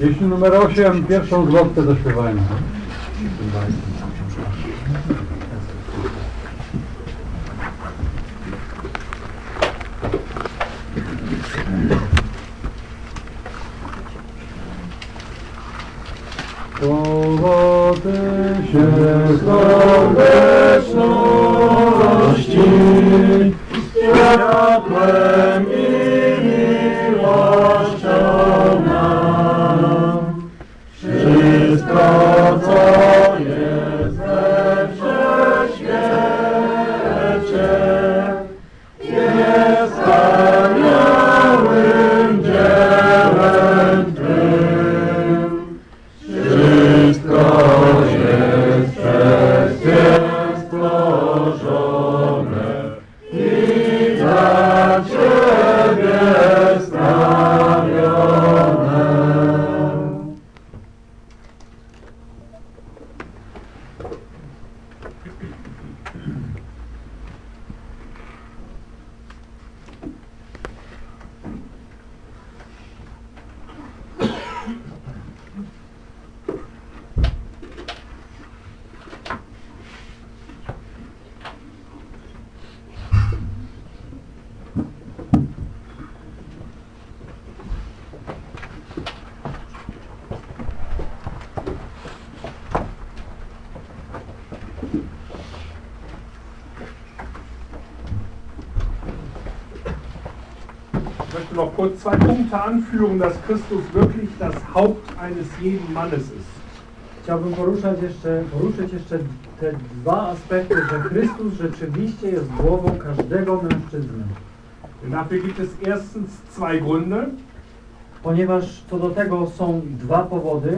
Jeśli deci numerosie am pierwszą zwrotkę do śpiewania. möchte noch kurz zwei Punkte anführen, dass Christus wirklich das Haupt eines jeden Mannes ist. Chciałbym poruszać jeszcze, poruszyć jeszcze te dwa aspekty, że Chrystus rzeczywiście jest głową każdego mężczyzny. Dafür gibt es erstens zwei Gründe. Ponieważ co do tego są dwa powody.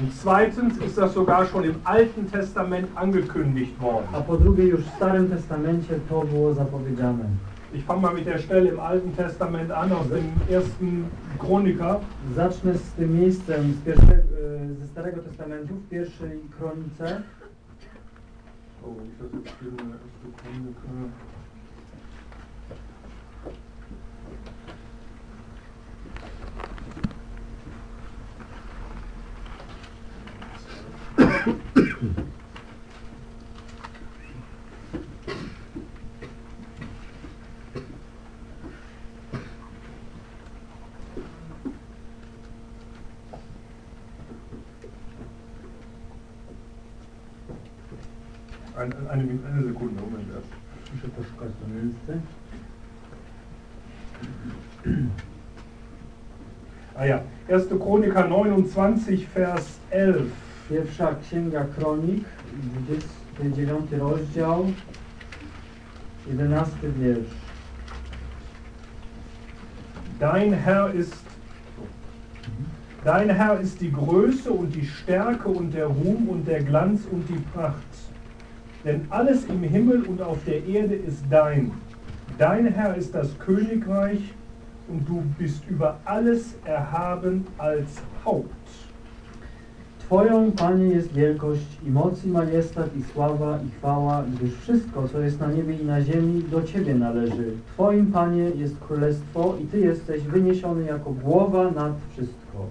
Und zweitens ist das sogar schon im Alten Testament angekündigt worden. A po drugie już w Starym Testamencie to było zapowiedziane. Ich fange mal mit der Stelle im Alten Testament an, aus dem ersten Chroniker. Zacznę z tym miejscem z pierwsze, e, ze Starego Testamentu, w pierwszej kronice. Oh, ich hatte 1. Chroniker 29, Vers 11. Pierwsza Księga Kronik, 29 rozdział, 11 wiersz. Dein Herr ist Dein Herr ist die Größe und die Stärke und der Ruhm und der Glanz und die Pracht. Denn alles im Himmel und auf der Erde ist dein. Dein Herr ist das Königreich und du bist über alles erhaben als Haupt. Twoją, Panie, jest wielkość i moc i majestat i sława i chwała, gdyż wszystko, co jest na niebie i na ziemi, do Ciebie należy. Twoim, Panie, jest królestwo i Ty jesteś wyniesiony jako głowa nad wszystko.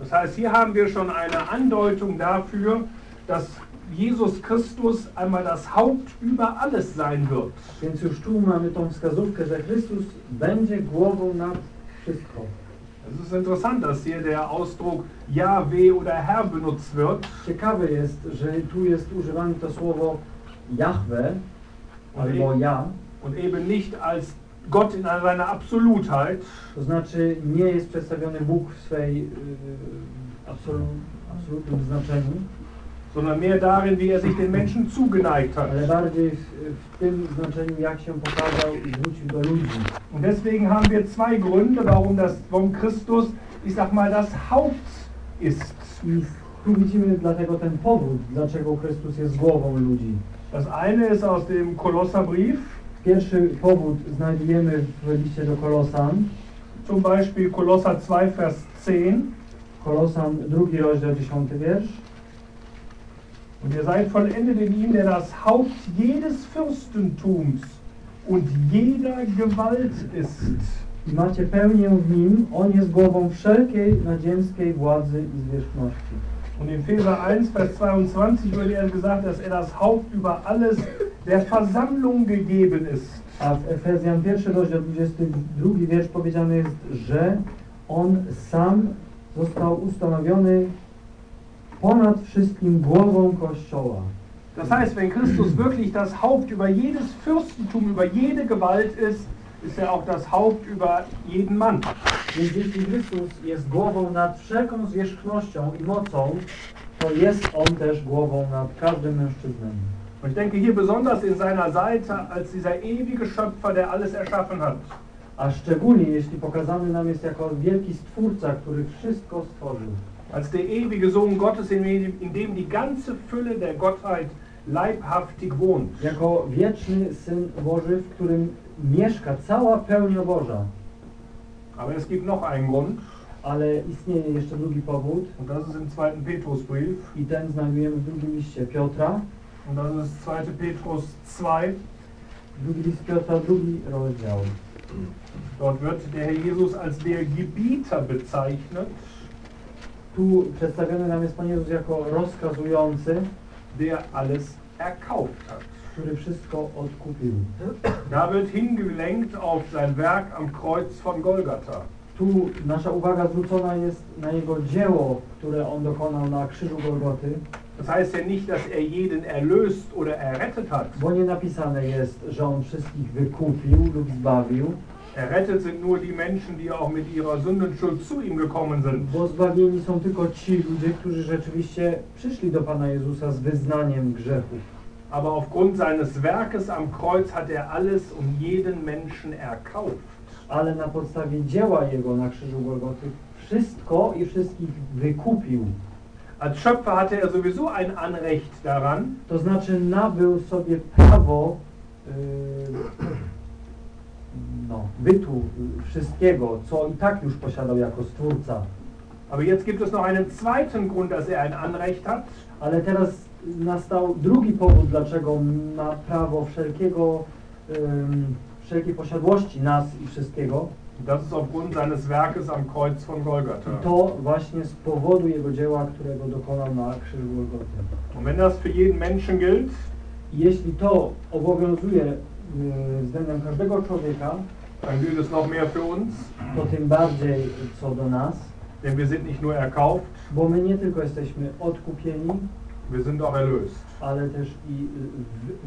Das heißt, hier haben wir schon eine Andeutung dafür, dass Jesus Christus einmal das Haupt über alles sein wird. Więc już tu mamy tą wskazówkę, że Chrystus będzie głową nad wszystko. Es ist interessant, dass hier der Ausdruck Jahwe oder Herr benutzt wird. Ciekawe jest, że tu jest używane to słowo Jahwe albo Ja. Und eben nicht als Gott in seiner Absolutheit. To znaczy nie jest przedstawiony Bóg w swej y, absolu, absolutnym znaczeniu sondern mehr darin, wie er sich den Menschen zugeneigt hat. Und deswegen haben wir zwei Gründe, warum das warum Christus, ich sag mal, das Haupt ist. tu widzimy dlatego ten powód, dlaczego Chrystus jest głową ludzi. Das eine ist aus dem Kolosserbrief. Pierwszy powód znajdujemy w liście do Kolosan. Zum Beispiel Kolosser 2, Vers 10. Kolosan, drugi rozdział, 10 wiersz. Und ihr seid vollendet in ihm, der das Haupt jedes Fürstentums und jeder Gewalt ist. I macie pełnię w nim, on jest głową wszelkiej nadziemskiej władzy i zwierzchności. Und in Epheser 1, Vers 22 wird er gesagt, dass er das Haupt über alles der Versammlung gegeben ist. A w Efezjan 1, rozdział 22, wiersz powiedziane jest, że on sam został ustanowiony ponad wszystkim głową Kościoła. Das heißt, wenn Christus wirklich das Haupt über jedes Fürstentum, über jede Gewalt ist, ist er auch das Haupt über jeden Mann. Więc jeśli Chrystus jest głową nad wszelką zwierzchnością i mocą, to jest On też głową nad każdym mężczyzną. Und ich denke hier besonders in seiner Seite als dieser ewige Schöpfer, der alles erschaffen hat. A szczególnie jeśli pokazany nam jest jako wielki Stwórca, który wszystko stworzył als der ewige Sohn Gottes, in dem die ganze Fülle der Gottheit leibhaftig wohnt. Jako wieczny Syn Boży, w którym mieszka cała pełnia Boża. Aber es gibt noch einen Grund. Ale istnieje jeszcze drugi powód. Und das ist im zweiten Petrusbrief. I ten znajdujemy w drugim liście Piotra. Und das ist 2. Petrus 2. Drugi list Piotra, drugi rozdział. Dort wird der Herr Jesus als der Gebieter bezeichnet. Tu przedstawiony nam jest Pan Jezus jako rozkazujący, der alles erkauft hat. który wszystko odkupił. Da wird hingelenkt auf sein Werk am Kreuz von Golgatha. Tu nasza uwaga zwrócona jest na jego dzieło, które on dokonał na krzyżu Golgoty. Das heißt ja nicht, dass er jeden erlöst oder errettet hat. Bo nie napisane jest, że on wszystkich wykupił lub zbawił. Errettet sind nur die Menschen, die auch mit ihrer Sündenschuld zu ihm gekommen sind. Bo zbawieni są tylko ci ludzie, którzy rzeczywiście przyszli do Pana Jezusa z wyznaniem grzechu. Aber aufgrund seines Werkes am Kreuz hat er alles und um jeden Menschen erkauft. Ale na podstawie dzieła Jego na krzyżu Golgoty wszystko i wszystkich wykupił. Als Schöpfer hatte er sowieso ein Anrecht daran. To znaczy nabył sobie prawo yy, no, bytu, y, wszystkiego, co i tak już posiadał jako Stwórca. Aber jetzt gibt es noch einen zweiten Grund, dass er ein Anrecht hat. Ale teraz nastał drugi powód, dlaczego ma prawo wszelkiego, um, wszelkiej posiadłości nas i wszystkiego. Das ist aufgrund seines Werkes am Kreuz von Golgatha. I to właśnie z powodu jego dzieła, którego dokonał na krzyżu Golgoty. Und wenn das für jeden Menschen gilt, jeśli to obowiązuje Y, względem każdego człowieka. Dann gilt es noch mehr für uns. To tym bardziej co do nas. Denn wir sind nicht nur erkauft. Bo my nie tylko jesteśmy odkupieni. Wir sind auch erlöst. Ale też i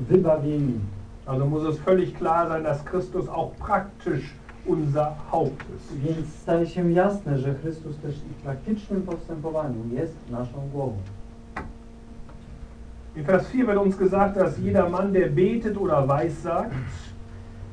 wybawieni. Also muss es völlig klar sein, dass Christus auch praktisch unser Haupt ist. Więc staje się jasne, że Chrystus też w praktycznym postępowaniu jest naszą głową. In Vers 4 wird uns gesagt, dass jeder Mann, der betet oder weissagt,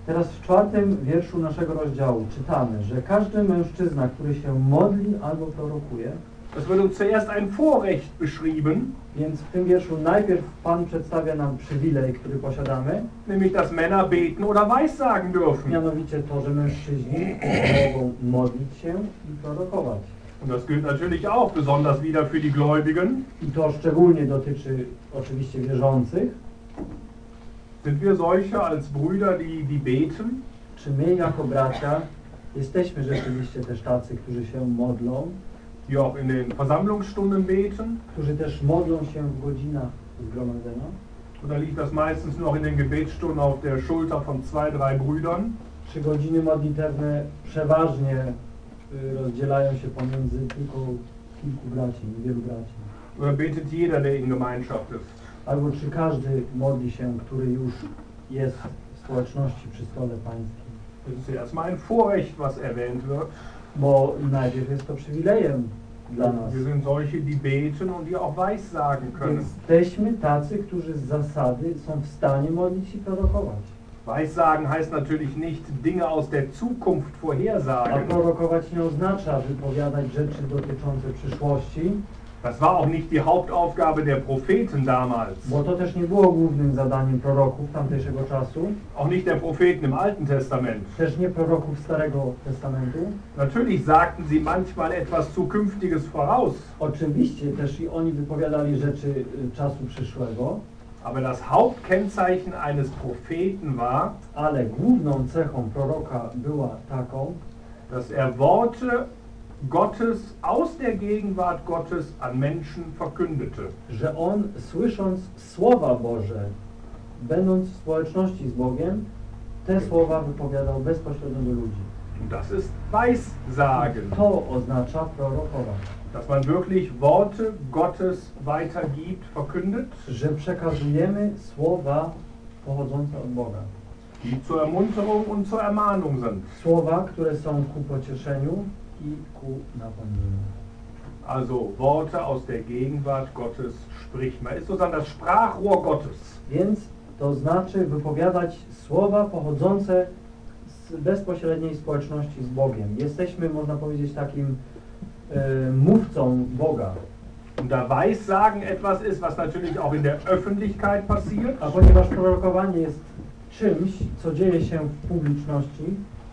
Teraz w czwartym wierszu naszego rozdziału czytamy, że każdy mężczyzna, który się modli albo prorokuje, Das wird zuerst ein Vorrecht beschrieben. Więc w tym wierszu najpierw Pan przedstawia nam przywilej, który posiadamy. Nämlich, dass Männer beten oder weissagen dürfen. Mianowicie to, że mężczyźni mogą modlić się i prorokować. Und das gilt natürlich auch besonders wieder für die Gläubigen. I to szczególnie dotyczy oczywiście wierzących. Sind wir solche als Brüder, die, die beten? Czy my jako bracia jesteśmy rzeczywiście też tacy, którzy się modlą? Die auch in den Versammlungsstunden beten? Którzy też modlą się w godzinach zgromadzenia? Oder liegt das meistens noch in den Gebetsstunden auf der Schulter von zwei, drei Brüdern? Czy godziny modlitewne przeważnie Y, rozdzielają się pomiędzy tylko kilku braci, niewielu braci. Betet jeder, der in Gemeinschaft Albo czy każdy modli się, który już jest w społeczności przy stole pańskim. Das ist erstmal ein Vorrecht, was erwähnt wird. Bo najpierw jest to przywilejem dla nas. Wir sind solche, die beten die auch weissagen können. Jesteśmy tacy, którzy z zasady są w stanie modlić i prorokować. Weissagen heißt natürlich nicht Dinge aus der Zukunft vorhersagen. prorokować nie oznacza wypowiadać rzeczy dotyczące przyszłości. Das war auch nicht die Hauptaufgabe der Propheten damals. Bo to też nie było głównym zadaniem proroków tamtejszego czasu. Auch nicht der Propheten im Alten Testament. Też nie proroków Starego Testamentu. Natürlich sagten sie manchmal etwas zukünftiges voraus. Oczywiście też i oni wypowiadali rzeczy czasu przyszłego. Aber das Hauptkennzeichen eines Propheten war, ale główną cechą proroka była taką, dass er Worte Gottes aus der Gegenwart Gottes an Menschen verkündete. Że on słysząc słowa Boże, będąc w społeczności z Bogiem, te słowa wypowiadał bezpośrednio do ludzi. Das ist Weissagen. To oznacza prorokowanie. dass man wirklich Worte Gottes weitergibt, verkündet, że przekazujemy słowa pochodzące od Boga. Die zur Ermunterung und zur Ermahnung sind. Słowa, które są ku pocieszeniu i ku napomnieniu. Also Worte aus der Gegenwart Gottes spricht man. Ist sozusagen das Sprachrohr Gottes. Więc to znaczy wypowiadać słowa pochodzące z bezpośredniej społeczności z Bogiem. Jesteśmy, można powiedzieć, takim e, äh, mówcą Boga. Und da Weissagen etwas ist, was natürlich auch in der Öffentlichkeit passiert. A ponieważ prorokowanie jest czymś, co dzieje się w publiczności,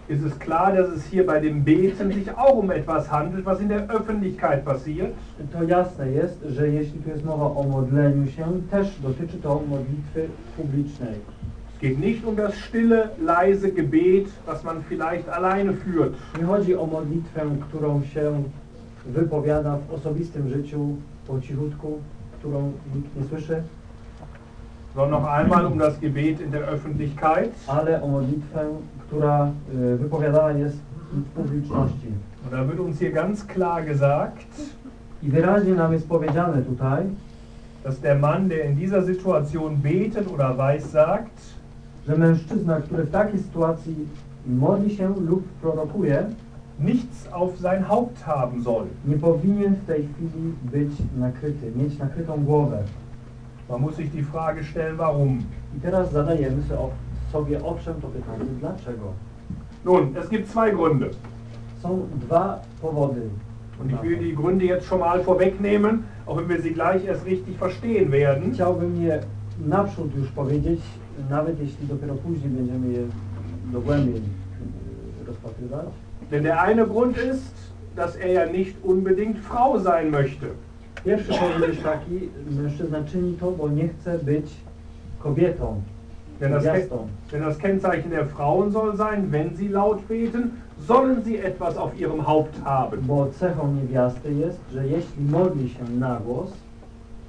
ist es klar, dass es hier bei dem Beten sich auch um etwas handelt, was in der Öffentlichkeit passiert. To jasne jest, że jeśli tu jest mowa o modleniu się, też dotyczy to modlitwy publicznej. Es geht nicht um das stille, leise Gebet, was man vielleicht alleine führt. Nie chodzi o modlitwę, którą się wypowiada w osobistym życiu po cichutku, którą nikt nie słyszy. Sondern noch einmal um das Gebet in der Öffentlichkeit. Ale o modlitwę, która y, wypowiadana jest w publiczności. da wird uns hier ganz klar gesagt, I wyraźnie nam jest powiedziane tutaj, dass der Mann, der in dieser Situation betet oder weiß sagt, że mężczyzna, który w takiej sytuacji modli się lub prorokuje, nichts auf sein Haupt haben soll. Nie powinien w tej chwili być nakryty, mieć nakrytą głowę. Man muss sich die Frage stellen, warum. I teraz zadajemy sobie owszem to pytanie, dlaczego? Nun, es gibt zwei Gründe. Są dwa powody. Und ich will die Gründe jetzt schon mal vorwegnehmen, auch wenn wir sie gleich erst richtig verstehen werden. Chciałbym je naprzód już powiedzieć, nawet jeśli dopiero później będziemy je dogłębnie e, rozpatrywać. Denn der eine Grund ist, dass er ja nicht unbedingt Frau sein möchte. Pierwszy powód jest taki, mężczyzna czyni to, bo nie chce być kobietą. Denn das, denn das Kennzeichen der Frauen soll sein, wenn sie laut beten, sollen sie etwas auf ihrem Haupt haben. Bo cechą niewiasty jest, że jeśli modli się na głos,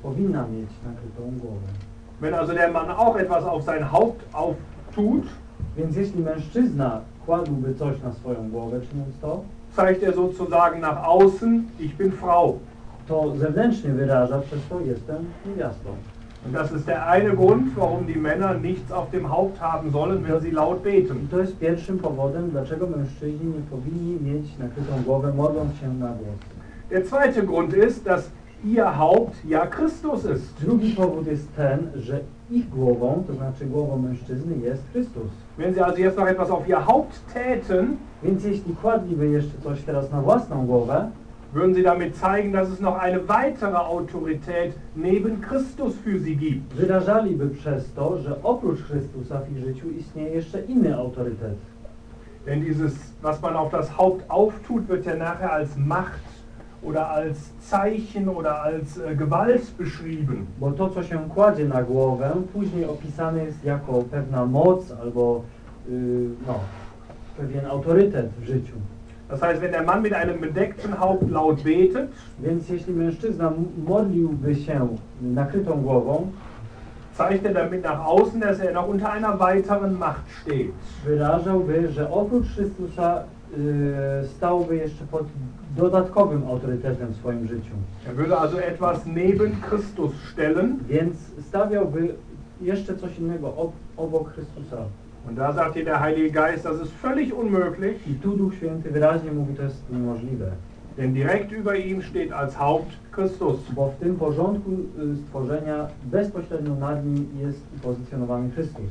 powinna mieć nakrytą głowę. Wenn also der Mann auch etwas auf sein Haupt auftut, więc jeśli mężczyzna kładłby coś na swoją głowę czyniąc to, zeigt er sozusagen nach außen, ich bin Frau. To zewnętrznie wyraża, przez to jestem niewiastą. Und das ist der eine Grund, warum die Männer nichts auf dem Haupt haben sollen, wenn sie laut beten. I to jest pierwszym powodem, dlaczego mężczyźni nie powinni mieć nakrytą głowę, modląc się na głos. Der zweite Grund ist, dass ihr Haupt ja Christus ist. Drugi powód jest ten, że ich głową, to znaczy głową mężczyzny, jest Chrystus. Wenn Sie also jetzt noch etwas auf Ihr Haupt täten, würden Sie damit zeigen, dass es noch eine weitere Autorität neben Christus für Sie gibt. Wyrażaliby przez to, że oprócz Chrystusa w ich życiu istnieje jeszcze inny autorytet. Denn dieses, was man auf das Haupt auftut, wird ja nachher als Macht oder als Zeichen oder als e, Gewalt beschrieben. Bo to, co się kładzie na głowę, później opisane jest jako pewna moc albo yy, no, pewien autorytet w życiu. Das heißt, wenn der Mann mit einem bedeckten Haupt laut betet, więc jeśli mężczyzna modliłby się nakrytą głową, zeichnet damit er nach außen, dass er noch unter einer weiteren Macht steht. Wyrażałby, że oprócz Chrystusa yy, stałby jeszcze pod dodatkowym autorytetem w swoim życiu. Er würde also etwas neben Christus stellen. Więc stawiałby jeszcze coś innego obok Chrystusa. Und da sagt dir der Heilige Geist, das ist völlig unmöglich. I tu Duch Święty wyraźnie mówi, to jest niemożliwe. Denn direkt über ihm steht als Haupt Christus. Bo w tym porządku stworzenia bezpośrednio nad nim jest pozycjonowany Chrystus.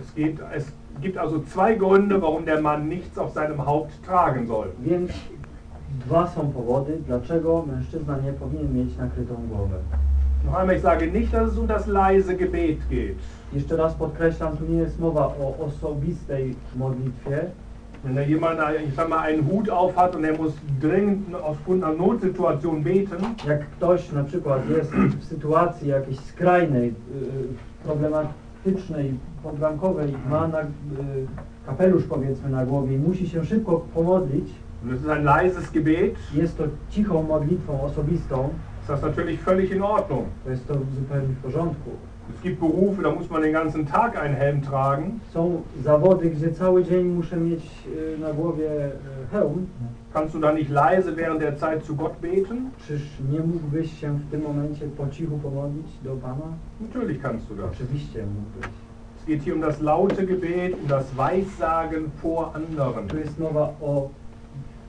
Es gibt, es gibt also zwei Gründe, warum der Mann nichts auf seinem Haupt tragen soll. Więc Dwa są powody, dlaczego mężczyzna nie powinien mieć nakrytą głowę. Noch einmal, ich sage nicht, dass es um das leise Gebet geht. Jeszcze raz podkreślam, tu nie jest mowa o osobistej modlitwie. Wenn da jemand, ich sag mal, einen Hut auf hat und er muss dringend aufgrund einer Notsituation beten. Jak ktoś na przykład jest w sytuacji jakiejś skrajnej, y, problematycznej, podrankowej, ma na, y, kapelusz powiedzmy na głowie i musi się szybko pomodlić, Und es ist ein leises Gebet. Jest to cichą modlitwą osobistą. Ist das natürlich völlig in Ordnung. To jest to zupełnie w porządku. Es gibt Berufe, da muss man den ganzen Tag einen Helm tragen. Są zawody, gdzie cały dzień muszę mieć e, na głowie e, hełm. Kannst du da nicht leise während der Zeit zu Gott beten? Czyż nie mógłbyś się w tym momencie po cichu pomodlić do Pana? Natürlich kannst du das. Oczywiście mógłbyś. Es geht hier um das laute Gebet, um das Weissagen vor anderen. Tu jest mowa o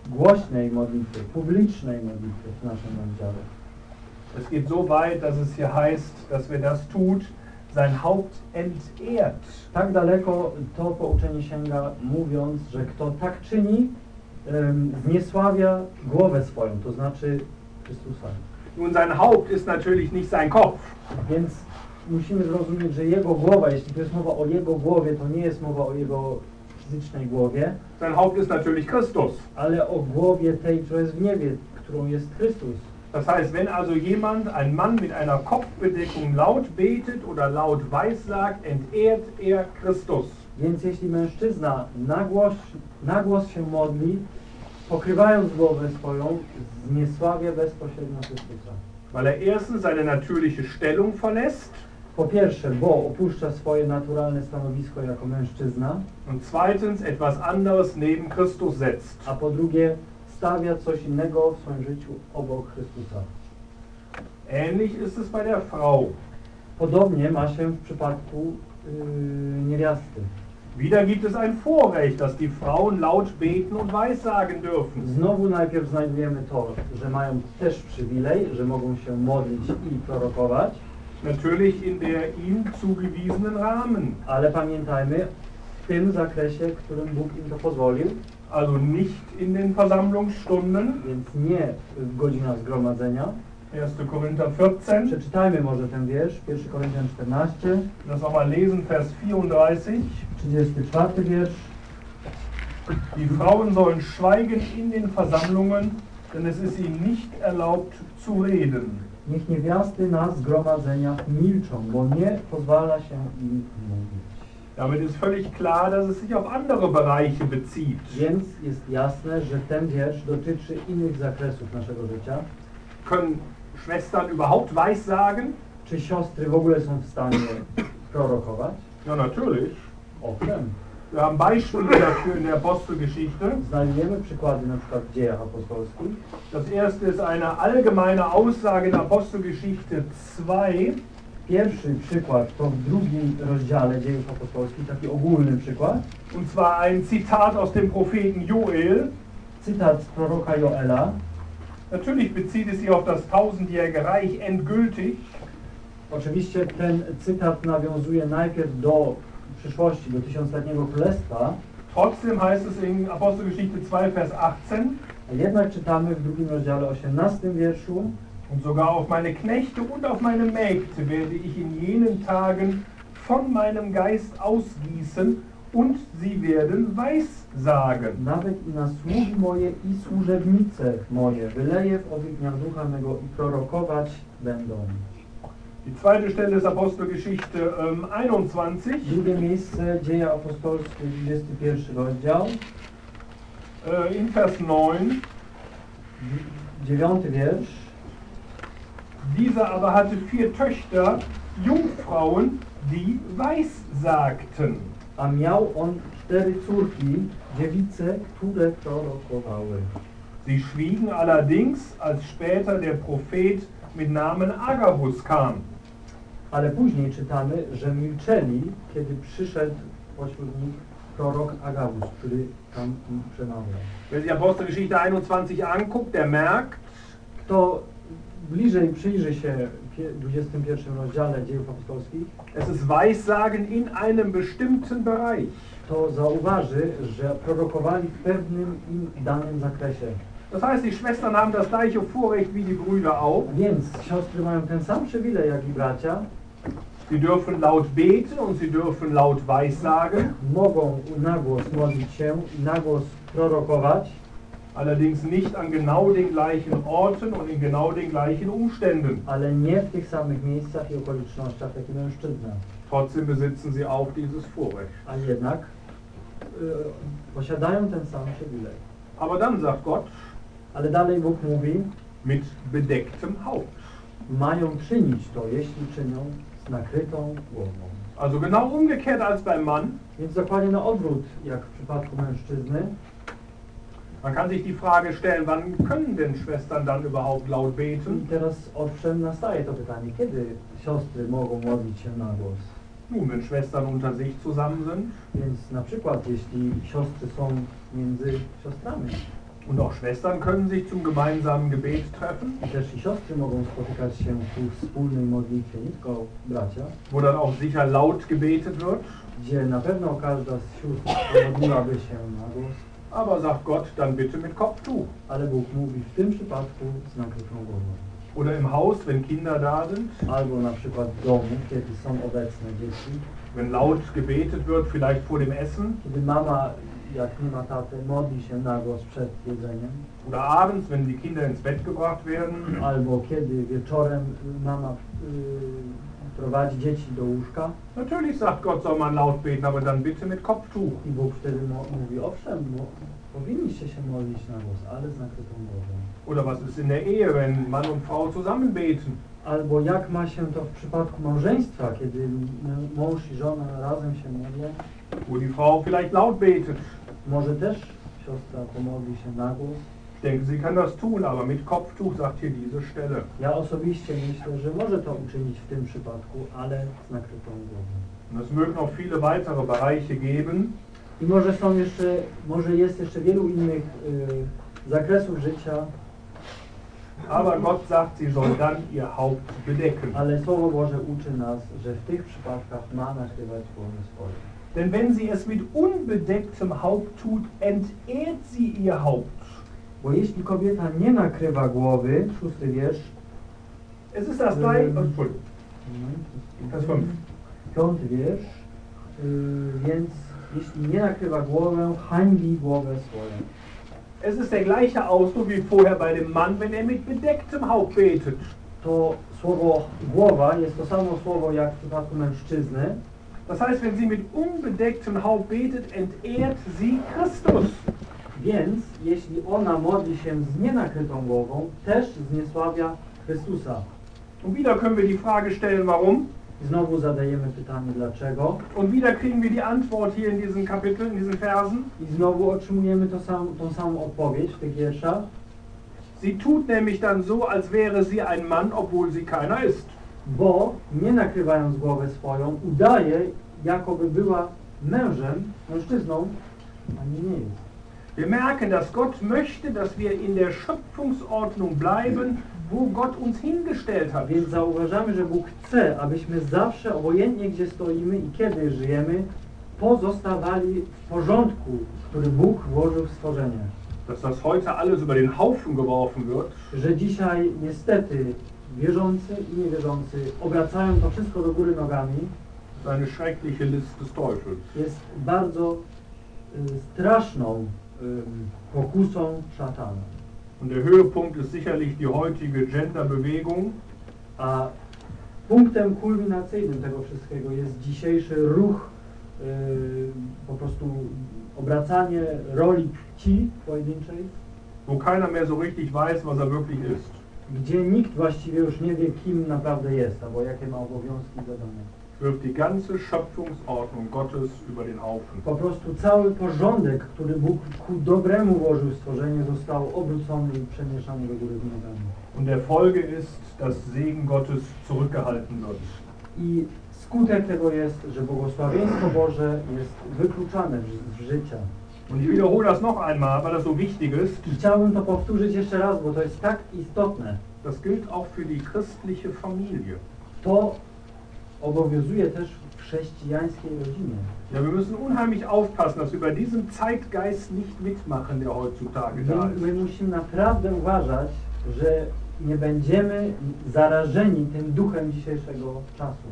głośnej modlitwy, publicznej modlitwy w naszym oddziale. Es geht so weit, dass es hier heißt, dass wer das tut, sein Haupt entehrt. Tak daleko to pouczenie sięga, mówiąc, że kto tak czyni, zniesławia głowę swoją, to znaczy Chrystusa. Nun sein Haupt ist natürlich nicht sein Kopf. Więc musimy zrozumieć, że jego głowa, jeśli to jest mowa o jego głowie, to nie jest mowa o jego ateistycznej głowie. Sein Haupt ist natürlich Christus. Ale o głowie tej, która jest w niebie, którą jest Chrystus. Das heißt, wenn also jemand, ein Mann mit einer Kopfbedeckung laut betet oder laut weissagt, entehrt er Christus. Więc jeśli mężczyzna nagłos, nagłos się modli, pokrywając głowę swoją, zniesławia bezpośrednio Chrystusa. Weil er erstens seine natürliche Stellung verlässt. Po pierwsze, bo opuszcza swoje naturalne stanowisko jako mężczyzna. Und zweitens etwas anderes neben Christus setzt. A po drugie, stawia coś innego w swoim życiu obok Chrystusa. Ähnlich ist es bei der Frau. Podobnie ma się w przypadku yy, niewiasty. Wieder gibt es ein Vorrecht, dass die Frauen laut beten und weissagen dürfen. Znowu najpierw znajdujemy to, że mają też przywilej, że mogą się modlić i prorokować. Natürlich in der ihm zugewiesenen Rahmen. Ale pamiętajmy, w tym zakresie, którym Bóg im to pozwolił. Also nicht in den Versammlungsstunden. Więc nie w godzinach zgromadzenia. 1. Korinther 14. Przeczytajmy może ten wiersz, 1 Korinther 14. Das nochmal lesen, Vers 34. 34 wiersz. Die Frauen sollen schweigen in den Versammlungen, denn es ist ihnen nicht erlaubt zu reden. Niech niewiasty na zgromadzeniach milczą, bo nie pozwala się im mówić. Damit ist völlig klar, dass es sich auf andere Bereiche bezieht. Więc jest jasne, że ten wiersz dotyczy innych zakresów naszego życia. Können Schwestern überhaupt weissagen? Czy siostry w ogóle są w stanie prorokować? No natürlich. Owszem. Wir haben Beispiele dafür in der Apostelgeschichte. Das erste ist eine allgemeine Aussage in Apostelgeschichte 2. Pierwszy przykład to w drugim rozdziale dziejów apostolskich, taki ogólny przykład. Und zwar ein Zitat aus dem Propheten Joel. Zitat z proroka Joela. Natürlich bezieht es sich auf das tausendjährige Reich endgültig. Oczywiście ten cytat nawiązuje najpierw do przyszłości, do tysiącletniego królestwa. Trotzdem heißt es in Apostelgeschichte 2, Vers 18. A jednak czytamy w drugim rozdziale 18 wierszu. Und sogar auf meine Knechte und auf meine Mägde werde ich in jenen Tagen von meinem Geist ausgießen und sie werden weissagen. Nawet na sługi moje i służebnice moje wyleję w ogniach ducha mego i prorokować będą. Die zweite Stelle ist Apostelgeschichte 21. Ähm, Drugie miejsce, Dzieje Apostolskie, 21 rozdział. Äh, in Vers 9. Dziewiąty wiersz. Dieser aber hatte vier Töchter, Jungfrauen, die weissagten. A miał on cztery córki, dziewice, które prorokowały. Sie schwiegen allerdings, als später der Prophet mit Namen Agabus kam. Ale później czytamy, że milczeli, kiedy przyszedł pośród nich prorok Agabus, który tam przemawiał. Wenn Sie Apostelgeschichte 21 anguckt, der merkt, kto bliżej przyjrzy się 21 rozdziale dziejów apostolskich, es ist Weissagen in einem bestimmten Bereich. To zauważy, że prorokowali w pewnym im danym zakresie. Das heißt, die Schwestern haben das gleiche Vorrecht wie die Brüder auch. Więc siostry mają ten sam przywilej jak i bracia. Sie dürfen laut beten und sie dürfen laut weissagen. Mogą na głos modlić się i na głos prorokować. Allerdings nicht an genau den gleichen Orten und in genau den gleichen Umständen. Ale nie w tych samych miejscach i okolicznościach, jakie mężczyzna. Trotzdem besitzen sie auch dieses Vorrecht. A jednak y, posiadają ten sam przywilej. Aber dann sagt Gott, ale dalej Bóg mówi, mit bedecktem Haupt. Mają czynić to, jeśli czynią nakrytą głową. Also no, genau umgekehrt als beim Mann. Więc dokładnie na odwrót, jak w przypadku mężczyzny. Man kann sich die Frage stellen, wann können denn Schwestern dann überhaupt laut beten? I teraz owszem nastaje to pytanie, kiedy siostry mogą modlić się na głos? Nun, wenn Schwestern unter sich zusammen sind. Więc na przykład, jeśli siostry są między siostrami. Und auch Schwestern können sich zum gemeinsamen Gebet treffen. Wo dann auch sicher laut gebetet wird. Aber sagt Gott, dann bitte mit Kopftuch. Oder im Haus, wenn Kinder da sind. Wenn laut gebetet wird, vielleicht vor dem Essen. jak nie ma taty, modli się na głos przed jedzeniem. Oder abends, wenn die Kinder ins Bett gebracht werden. Albo kiedy wieczorem mama y, prowadzi dzieci do łóżka. Natürlich sagt Gott, soll man laut beten, aber dann bitte mit Kopftuch. I Bóg wtedy mówi, owszem, bo powinniście się modlić na głos, ale z nakrytą głową. Oder was ist in der Ehe, wenn Mann und Frau zusammen beten? Albo jak ma się to w przypadku małżeństwa, kiedy mąż i żona razem się modlą? Wo die Frau vielleicht laut betet. Może też siostra pomodli się na głos? Ich denke, sie kann das tun, aber mit Kopftuch sagt hier diese Stelle. Ja osobiście myślę, że może to uczynić w tym przypadku, ale z nakrytą głową. Und es mögen noch viele weitere Bereiche geben. I może są jeszcze, może jest jeszcze wielu innych y, zakresów życia. Aber Gott sagt, sie soll dann ihr Haupt bedecken. Ale Słowo Boże uczy nas, że w tych przypadkach ma nakrywać głowę swoją. Denn wenn sie es mit unbedecktem Haupt tut, entehrt sie ihr Haupt. Bo jeśli kobieta nie nakrywa głowy, szósty wiersz. Es ist das gleiche. Ähm, das fünf. Piąty wiersz. Więc jeśli nie nakrywa głowę, hańbi głowę swoją. Es ist der gleiche Ausdruck wie vorher bei dem Mann, wenn er mit bedecktem Haupt betet. To słowo głowa jest to samo słowo jak w przypadku mężczyzny. Das heißt, wenn sie mit unbedecktem Haupt betet, entehrt sie Christus. Więc jeśli ona modli się z nienakrytą głową, też zniesławia Chrystusa. Und wieder können wir die Frage stellen, warum? Znowu zadajemy pytanie dlaczego. Und wieder kriegen wir die Antwort hier in diesem Kapitel, in diesen Versen. I znowu otrzymujemy to sam, tą samą odpowiedź w tych wierszach. Sie tut nämlich dann so, als wäre sie ein Mann, obwohl sie keiner ist. Bo nie nakrywając głowę swoją, udaje, jakoby była mężem, mężczyzną, a nie nie jest. Wir merken, dass Gott möchte, dass wir in der Schöpfungsordnung bleiben, wo Gott uns hingestellt hat. Więc zauważamy, że Bóg chce, abyśmy zawsze, obojętnie gdzie stoimy i kiedy żyjemy, pozostawali w porządku, który Bóg włożył w stworzenie. Dass das heute alles über den Haufen geworfen wird. Że dzisiaj niestety wierzący i niewierzący obracają to wszystko do góry nogami eine schreckliche List des Teufels. Jest bardzo y, straszną y, pokusą szatana. Und der Höhepunkt ist sicherlich die heutige Genderbewegung. A punktem kulminacyjnym tego wszystkiego jest dzisiejszy ruch, y, po prostu obracanie roli płci pojedynczej. Wo keiner mehr so richtig weiß, was er wirklich ist. Gdzie nikt właściwie już nie wie, kim naprawdę jest, albo jakie ma obowiązki zadane wirft die ganze Schöpfungsordnung Gottes über den Haufen. Po prostu cały porządek, który Bóg ku dobremu stworzenie, został obrócony i przemieszany do góry nogami. Und der Folge ist, dass Segen Gottes zurückgehalten wird. I skutek tego jest, że błogosławieństwo Boże jest wykluczane z życia. Und ich wiederhole das noch einmal, weil das so wichtig ist. I chciałbym to powtórzyć jeszcze raz, bo to jest tak istotne. Das gilt auch für die christliche Familie. To obowiązuje też w chrześcijańskiej rodzinie. Ja, wir müssen unheimlich aufpassen, dass wir bei diesem Zeitgeist nicht mitmachen, der heutzutage da ist. My musimy naprawdę uważać, że nie będziemy zarażeni tym duchem dzisiejszego czasu.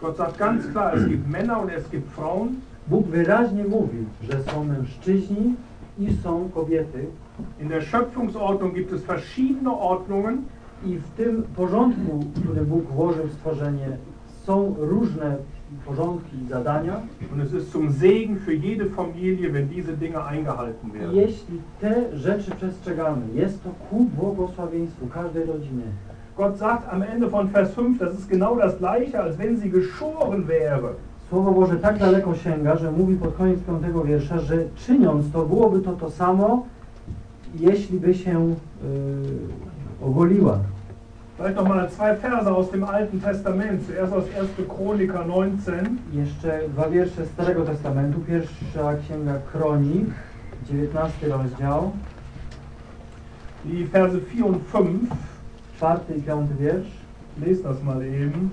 Gott sagt ganz klar, es gibt Männer und es gibt Frauen. Bóg wyraźnie mówi, że są mężczyźni i są kobiety. In der Schöpfungsordnung gibt es verschiedene Ordnungen. I w tym porządku, który Bóg włożył w stworzenie są różne porządki i zadania. Und es ist zum Segen für jede Familie, wenn diese Dinge eingehalten werden. Jeśli te rzeczy przestrzegamy, jest to ku błogosławieństwu każdej rodziny. Gott sagt am Ende von Vers 5, das ist genau das gleiche, als wenn sie geschoren wäre. Słowo Boże tak daleko sięga, że mówi pod koniec piątego wiersza, że czyniąc to, byłoby to to samo, jeśli by się yy, ogoliła. Vielleicht nochmal zwei Verse aus dem Alten Testament. Zuerst aus 1. Chronika 19. Jeszcze dwa wiersze Starego Testamentu. Pierwsza Księga Kronik, 19 rozdział. Die Verse 4 und 5. Czwarty i piąty wiersz. Lest das mal eben.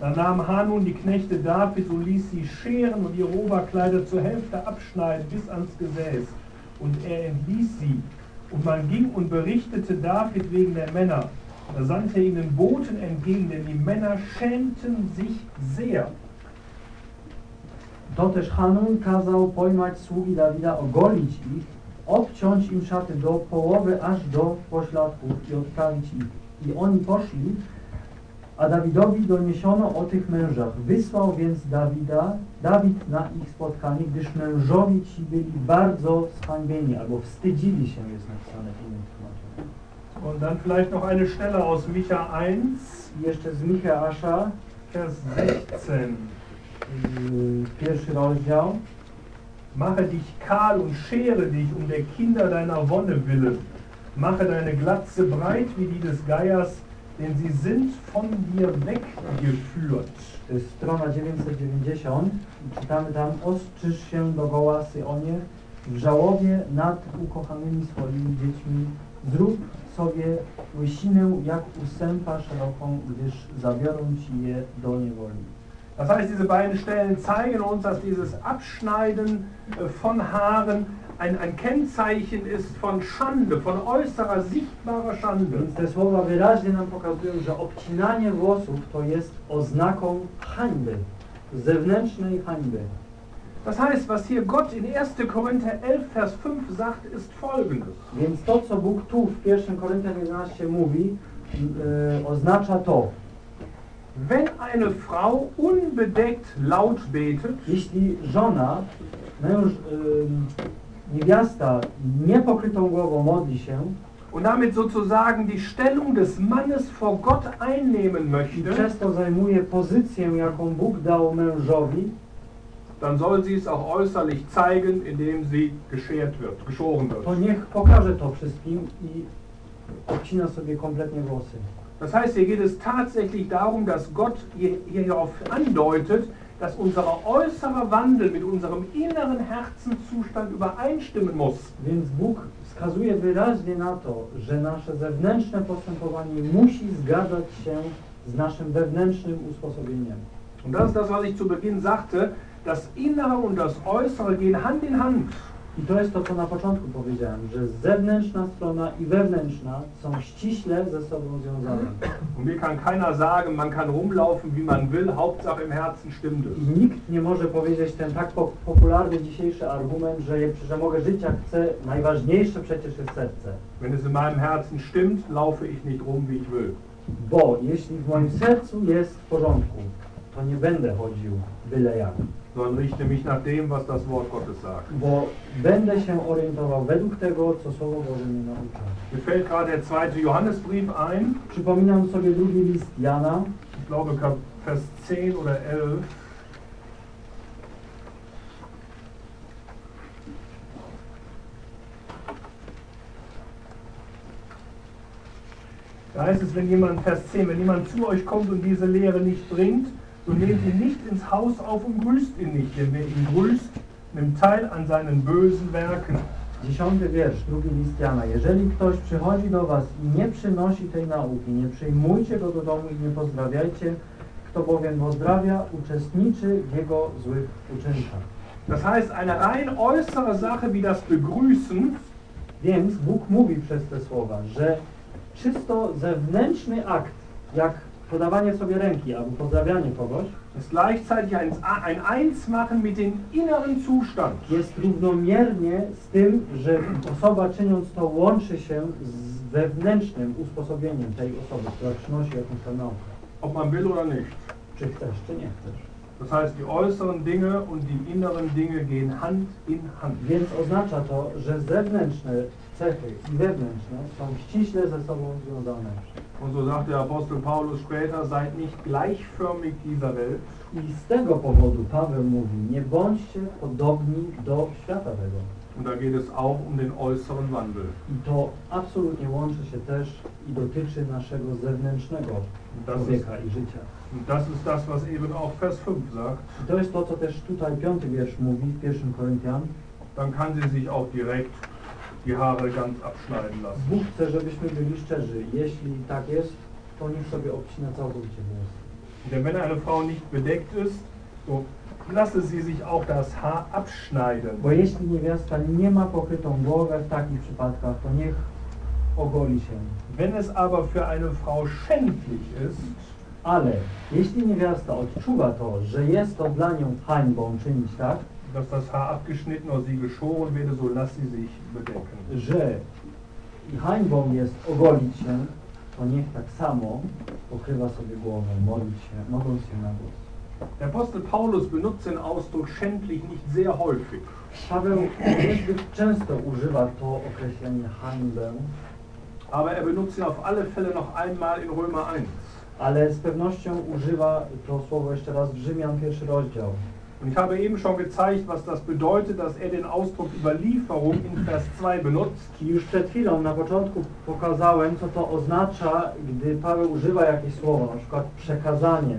Da nahm Hanun die Knechte David und ließ sie scheren und ihre Oberkleider zur Hälfte abschneiden bis ans Gesäß. Und er entließ sie. Und man ging und berichtete David wegen der Männer. Da sandte er ihnen Boten entgegen, denn die Männer schämten sich sehr. To Hanun kazał pojmać sługi Dawida, ogolić ich, obciąć im szaty do połowy aż do pośladków i odprawić ich. I oni poszli, a Dawidowi doniesiono o tych mężach. Wysłał więc Dawida, Dawid na ich spotkanie, gdyż mężowie ci byli bardzo zhańbieni, albo wstydzili się jest napisane w innym Und dann vielleicht noch eine Stelle aus Micha 1. Hier ist das Micha Ascha, Vers 16. Mache dich kahl und schere dich um der Kinder deiner Wonne willen. Mache deine Glatze breit wie die des Geiers, denn sie sind von dir weggeführt. To jest strona 990. Czytamy tam, ostrzyż się dogoła Syonie, w żałobie nad ukochanymi swoimi dziećmi, zrób sobie łysinę jak ustępa szeroką, gdyż zabiorą ci je do niewoli. Das heißt, diese beiden Stellen zeigen uns, dass dieses Abschneiden von Haaren ein, ein Kennzeichen ist von Schande, von äußerer, sichtbarer Schande. Więc te słowa wyraźnie nam pokazują, że obcinanie włosów to jest oznaką hańby, zewnętrznej hańby. Das heißt, was hier Gott in 1. Korinther 11, vers 5 sagt, ist folgendes. Więc to, co Bóg tu w 1 Koryntian 11 mówi, e, oznacza to. Wenn eine Frau unbedeckt laut betet, jeśli żona, męż, e, niewiasta niepokrytą głową modli się, und damit sozusagen die Stellung des Mannes vor Gott einnehmen möchte, i przez to zajmuje pozycję, jaką Bóg dał mężowi, dann soll sie es auch äußerlich zeigen, indem sie geschert wird, geschoren wird. To niech pokaże to wszystkim i obcina sobie kompletnie włosy. Das heißt, hier geht es tatsächlich darum, dass Gott hier, hierauf andeutet, dass unser äußerer Wandel mit unserem inneren Herzenszustand übereinstimmen muss. Więc Bóg wskazuje wyraźnie na to, że nasze zewnętrzne postępowanie musi zgadzać się z naszym wewnętrznym usposobieniem. Und das ist das, was ich zu Beginn sagte, Das Innere und das Äußere gehen Hand in Hand. I to jest to, co na początku powiedziałem, że zewnętrzna strona i wewnętrzna są ściśle ze sobą związane. Und mir kann keiner sagen, man kann rumlaufen, wie man will, Hauptsache im Herzen stimmt es. I nikt nie może powiedzieć ten tak po popularny dzisiejszy argument, że, że mogę żyć jak chcę, najważniejsze przecież jest serce. Wenn es in meinem Herzen stimmt, laufe ich nicht rum, wie ich will. Bo jeśli w moim sercu jest w porządku, to nie będę chodził byle jak. sondern richte mich nach dem, was das Wort Gottes sagt. Bo będę się orientował według tego, co Słowo Boże mnie naucza. Mir fällt gerade der zweite Johannesbrief ein. Przypominam sobie drugi list Jana. Ich glaube Vers 10 oder 11. Da heißt es, wenn jemand, Vers 10, wenn jemand zu euch kommt und diese Lehre nicht bringt, So nehmt ihn nicht ins Haus auf und grüßt ihn nicht, denn wer ihn grüßt, nimmt teil an seinen bösen Werken. Dziesiąty wiersz, drugi list Jana. Jeżeli ktoś przychodzi do was i nie przynosi tej nauki, nie przyjmujcie go do domu i nie pozdrawiajcie, kto bowiem pozdrawia, uczestniczy w jego złych uczynkach. Das heißt, eine rein äußere Sache wie das Begrüßen, więc Bóg mówi przez te słowa, że czysto zewnętrzny akt, jak podawanie sobie ręki albo pozdrawianie kogoś ist gleichzeitig ein, ein Einsmachen mit dem inneren Zustand. jest równomiernie z tym, że osoba czyniąc to łączy się z wewnętrznym usposobieniem tej osoby, która przynosi jakąś tam naukę. Ob man will oder nicht. Czy chcesz, czy nie chcesz. Das heißt, die äußeren Dinge und die inneren Dinge gehen Hand in Hand. Więc oznacza to, że zewnętrzne cechy i wewnętrzne są ściśle ze sobą związane. Und so sagt der Apostel Paulus später, seid nicht gleichförmig dieser Welt. I z tego powodu Paweł mówi, nie bądźcie podobni do świata tego. Und da geht es auch um den äußeren Wandel. I to absolutnie łączy się też i dotyczy naszego zewnętrznego człowieka i życia. Das ist das, was eben auch Vers 5 sagt. I to jest to, co też tutaj piąty wiersz mówi w pierwszym Koryntian. Dann kann sie sich auch direkt die Haare ganz abschneiden lassen. Bóg chce, żebyśmy byli szczerzy. Jeśli tak jest, to niech sobie obcina całkowicie włosy. Denn wenn eine Frau nicht bedeckt ist, so oh, lasse sie sich auch das Haar abschneiden. Bo jeśli niewiasta nie ma pokrytą głowę w takich przypadkach, to niech ogoli się. Wenn es aber für eine Frau schändlich ist, ale jeśli niewiasta odczuwa to, że jest to dla nią hańbą czynić tak, dass das Haar abgeschnitten oder sie geschoren werde, so lass sie sich bedecken. Że hańbą jest ogolić się, to niech tak samo pokrywa sobie głowę, modlić się, modląc się na głos. Apostel Paulus benutzt den Ausdruck schändlich nicht sehr häufig. Paweł niezbyt często używa to określenie hańbę. Aber er benutzt ihn auf alle Fälle noch einmal in Römer 1. Ale z pewnością używa to słowo jeszcze raz w Rzymian pierwszy rozdział. Und ich habe eben schon gezeigt, was das bedeutet, dass er den Ausdruck Überlieferung in Vers 2 benutzt. Już przed chwilą na początku pokazałem, co to oznacza, gdy Paweł używa jakieś słowo, na przykład przekazanie.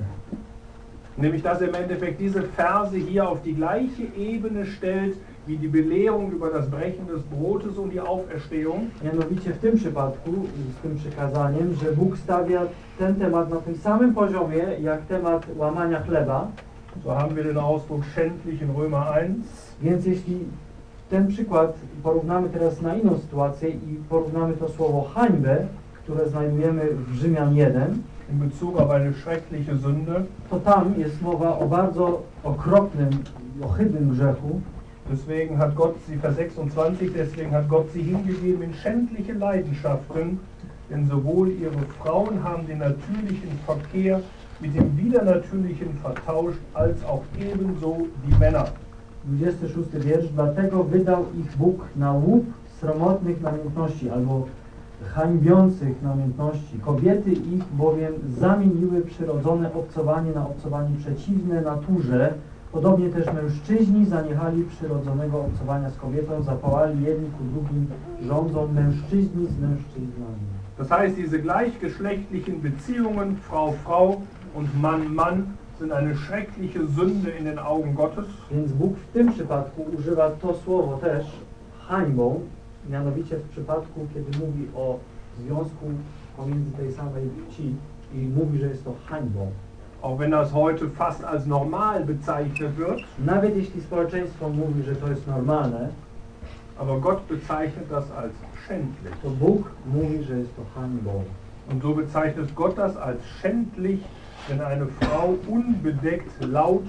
Nämlich, dass er im Endeffekt diese Verse hier auf die gleiche Ebene stellt, wie die Belehrung über das Brechen des Brotes und die Auferstehung. Mianowicie w tym przypadku, z tym przykazaniem, że Bóg stawia ten temat na tym samym poziomie, jak temat łamania chleba. So haben wir den Ausdruck schändlich in Römer 1. Więc jeśli ten przykład porównamy teraz na inną sytuację i porównamy to słowo hańbę, które znajdujemy w Rzymian 1, in Bezug auf eine schreckliche Sünde, to tam jest mowa o bardzo okropnym, ohydnym grzechu. Deswegen hat Gott sie, Vers 26, deswegen hat Gott sie hingegeben in schändliche Leidenschaften, denn sowohl ihre Frauen haben den natürlichen Verkehr mit dem Widernatürlichen vertauscht, als auch ebenso die Männer. 26 wiersz, dlatego wydał ich Bóg na łup sromotnych namiętności, albo hańbiących namiętności. Kobiety ich bowiem zamieniły przyrodzone obcowanie na obcowanie przeciwne naturze. Podobnie też mężczyźni zaniechali przyrodzonego obcowania z kobietą, zapałali jedni ku drugim, rządzą mężczyźni z mężczyznami. Das heißt, diese gleichgeschlechtlichen Beziehungen, Frau-Frau, und Mann Mann sind eine schreckliche Sünde in den Augen Gottes. Więc Bóg w tym przypadku używa to słowo też hańbą, mianowicie w przypadku, kiedy mówi o związku pomiędzy tej samej płci i mówi, że jest to hańbą. Auch wenn das heute fast als normal bezeichnet wird. Nawet jeśli społeczeństwo mówi, że to jest normalne, aber Gott bezeichnet das als schändlich. To Bóg mówi, że jest to hańbą. Und so bezeichnet Gott das als schändlich wenn eine Frau unbedeckt laut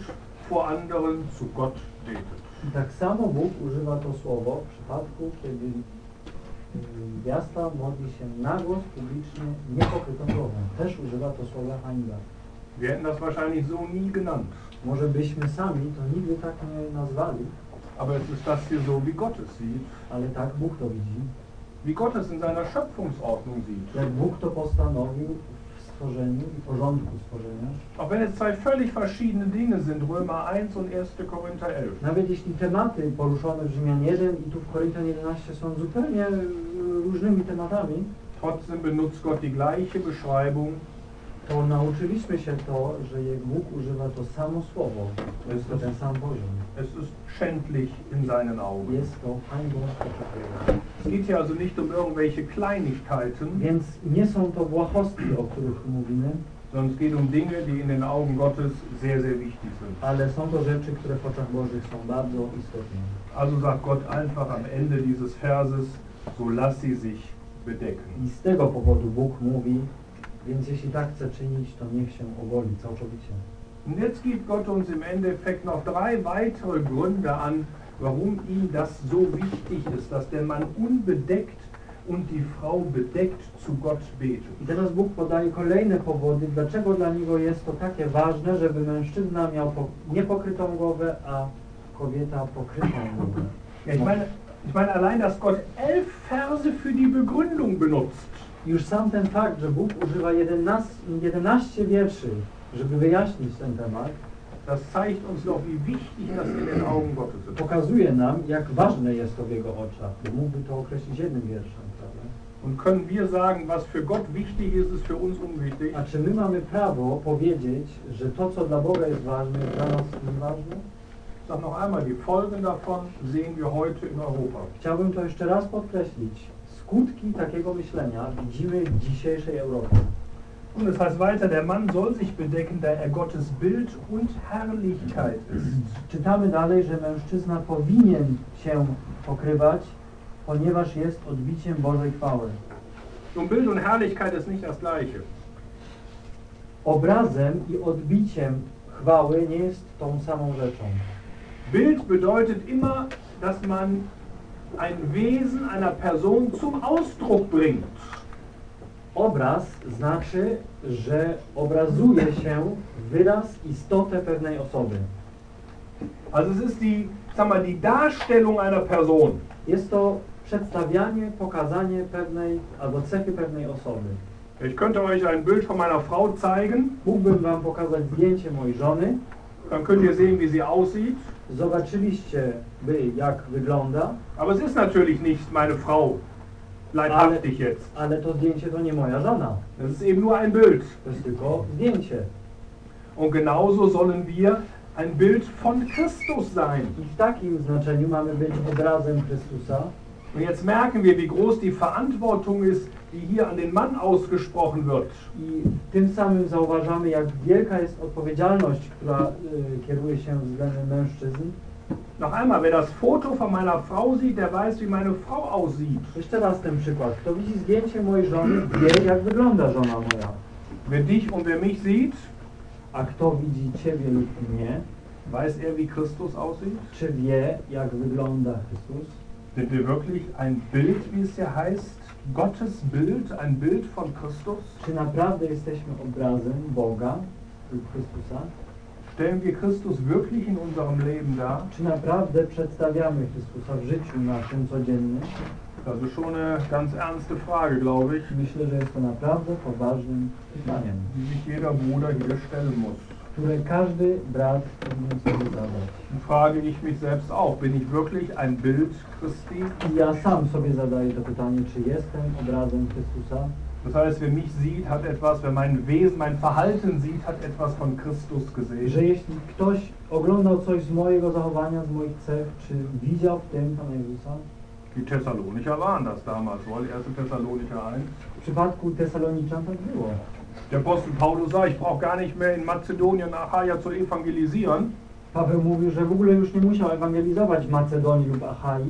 vor anderen zu Gott betet. I tak samo Bóg używa to słowo w przypadku, kiedy mm, Gwiazda modli się na głos publicznie, niepokrytą głową. Też używa to słowa hańba. das wahrscheinlich so nie genannt. Może byśmy sami to nigdy tak nie nazwali. Aber es ist das hier so, wie Gott es sieht. Ale tak Bóg to widzi. Wie Gott es in seiner Schöpfungsordnung sieht. Jak Bóg to postanowił stworzeniu i porządku stworzenia. Auch wenn es zwei völlig verschiedene Dinge sind, Römer 1 und 1. Korinther 11. Nawet jeśli tematy poruszone w Rzymianierze i tu w Koryntian 11 są zupełnie e, różnymi tematami. Trotzdem benutzt Gott die gleiche Beschreibung to nauczyliśmy się to, że Bóg używa to samo słowo. To jest to ten sam poziom. Es ist schändlich in seinen Augen. Jest to hańbą Es geht hier also nicht um irgendwelche Kleinigkeiten. Więc nie są to błahostki, o których mówimy. Sondern es geht um Dinge, die in den Augen Gottes sehr, sehr wichtig sind. Ale są to rzeczy, które w oczach Bożych są bardzo istotne. Also sagt Gott einfach am Ende dieses Verses, so lass sie sich bedecken. I z tego powodu Bóg mówi, więc jeśli tak chce czynić, to niech się ogoli całkowicie. Und jetzt gibt Gott uns im Endeffekt noch drei weitere Gründe an, warum ihm das so wichtig ist, dass der Mann unbedeckt und die Frau bedeckt zu Gott betet. I teraz Bóg podaje kolejne powody, dlaczego dla niego jest to takie ważne, żeby mężczyzna miał niepokrytą głowę, a kobieta pokrytą głowę. Ja, ich meine, ich meine allein, dass Gott elf Verse für die Begründung benutzt. Już sam ten fakt, że Bóg używa 11, 11 wierszy, żeby wyjaśnić ten temat, Das zeigt uns noch, wie wichtig das in den Augen Gottes ist. Pokazuje nam, jak ważne jest to w Jego oczach. Mógłby to określić jednym wierszem, prawda? Und können wir sagen, was für Gott wichtig ist, ist für uns unwichtig? A czy my mamy prawo powiedzieć, że to, co dla Boga jest ważne, jest dla nas nieważne? Sag noch einmal, die Folgen davon sehen wir heute in Europa. Chciałbym to jeszcze raz podkreślić. Skutki takiego myślenia widzimy w dzisiejszej Europie. Und es heißt weiter, der Mann soll sich bedecken, da er Gottes Bild und Herrlichkeit ist. Czytamy dalej, że mężczyzna powinien się pokrywać, ponieważ jest odbiciem Bożej chwały. Nun Bild und Herrlichkeit ist nicht das gleiche. Obrazem i odbiciem chwały nie jest tą samą rzeczą. Bild bedeutet immer, dass man ein Wesen einer Person zum Ausdruck bringt. Obraz znaczy, że obrazuje się wyraz, istotę pewnej osoby. Also es ist die, sag mal, die Darstellung einer Person. Jest to przedstawianie, pokazanie pewnej albo cechy pewnej osoby. Ich könnte euch ein Bild von meiner Frau zeigen. Mógłbym wam pokazać zdjęcie mojej żony. Dann könnt ihr sehen, wie sie aussieht. Zobaczyliście Zobaczyliście,by jak wygląda. Aber es ist natürlich nicht meine Frau. ale, jetzt. Ale to zdjęcie to nie moja żona. Das ist eben nur ein Bild. To jest tylko zdjęcie. Und genauso sollen wir ein Bild von Christus sein. I w takim znaczeniu mamy być obrazem Chrystusa. Und jetzt merken wir, wie groß die Verantwortung ist, die hier an den Mann ausgesprochen wird. I tym samym zauważamy, jak wielka jest odpowiedzialność, która y, e, kieruje się względem mężczyzn. Noch einmal, wer das Foto von meiner Frau sieht, der weiß, wie meine Frau aussieht. Jeszcze raz ten przykład. Kto widzi zdjęcie mojej żony, wie, jak wygląda żona moja. Wer dich und wer mich sieht, a kto widzi ciebie lub mnie, weiß er, wie Christus aussieht? Czy wie, jak wygląda Chrystus? Sind wir wirklich ein Bild, wie es hier heißt, Gottes Bild, ein Bild von Christus? Czy naprawdę jesteśmy obrazem Boga lub Chrystusa? Stellen wir Christus wirklich in unserem Leben dar? Czy naprawdę przedstawiamy Chrystusa w życiu naszym codziennym? Das ist schon eine ganz ernste Frage, glaube ich. Myślę, że jest to naprawdę poważnym pytaniem, die sich jeder Bruder hier stellen muss. które każdy brat powinien sobie zadać. Frage ich mich selbst auch, bin ich wirklich ein Bild Christi? I ja sam sobie zadaję to pytanie, czy jestem obrazem Chrystusa? Das heißt, wer mich sieht, hat etwas, wer mein Wesen, mein Verhalten sieht, hat etwas von Christus gesehen. Że jeśli ktoś oglądał coś z mojego zachowania, z moich cech, czy widział w tym Pana Jezusa? Die Thessalonicher waren das damals, wohl Thessalonicher 1. W przypadku Tesaloniczan tak było. Der Apostel Paulus sagt, ich brauche gar nicht mehr in Mazedonien nach Achaia zu evangelisieren. Paweł mówił, że w ogóle już nie musiał ewangelizować w Macedonii lub Achai.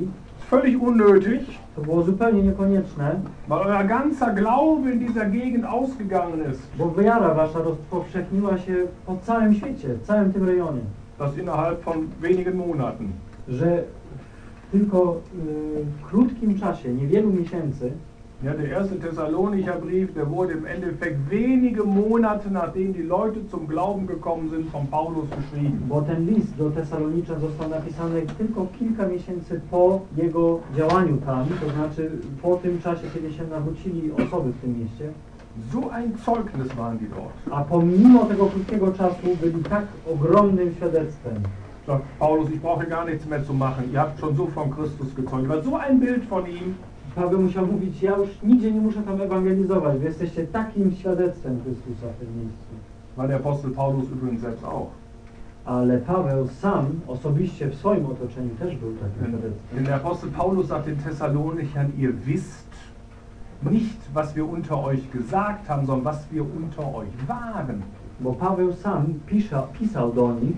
Völlig unnötig. To było zupełnie niekonieczne. Weil euer ganzer Glaube in dieser Gegend ausgegangen ist. Bo wiara wasza rozpowszechniła się po całym świecie, w całym tym rejonie. Das innerhalb von wenigen Monaten. Że tylko w e, krótkim czasie, niewielu miesięcy. Ja, der erste Thessalonicher Brief, der wurde im Endeffekt wenige Monate nachdem die Leute zum Glauben gekommen sind, von Paulus geschrieben. Bo ten list do Tesaloniczan został napisany tylko kilka miesięcy po jego działaniu tam, to znaczy po tym czasie, kiedy się nawrócili osoby w tym mieście. So ein Zeugnis waren die dort. A pomimo tego krótkiego czasu byli tak ogromnym świadectwem. Paulus, ich brauche gar nichts mehr zu machen. Ihr habt schon so von Christus gezeugt. Weil so ein Bild von ihm Paweł musiał mówić, ja już nigdzie nie muszę tam ewangelizować, wy jesteście takim świadectwem Chrystusa w tym miejscu. War der Apostel Paulus übrigens selbst auch. Ale Paweł sam osobiście w swoim otoczeniu też był takim świadectwem. Der Apostel Paulus sagt den Thessalonichern, ihr wisst nicht, was wir unter euch gesagt haben, sondern was wir unter euch waren. Bo Paweł sam pisza, pisał do nich,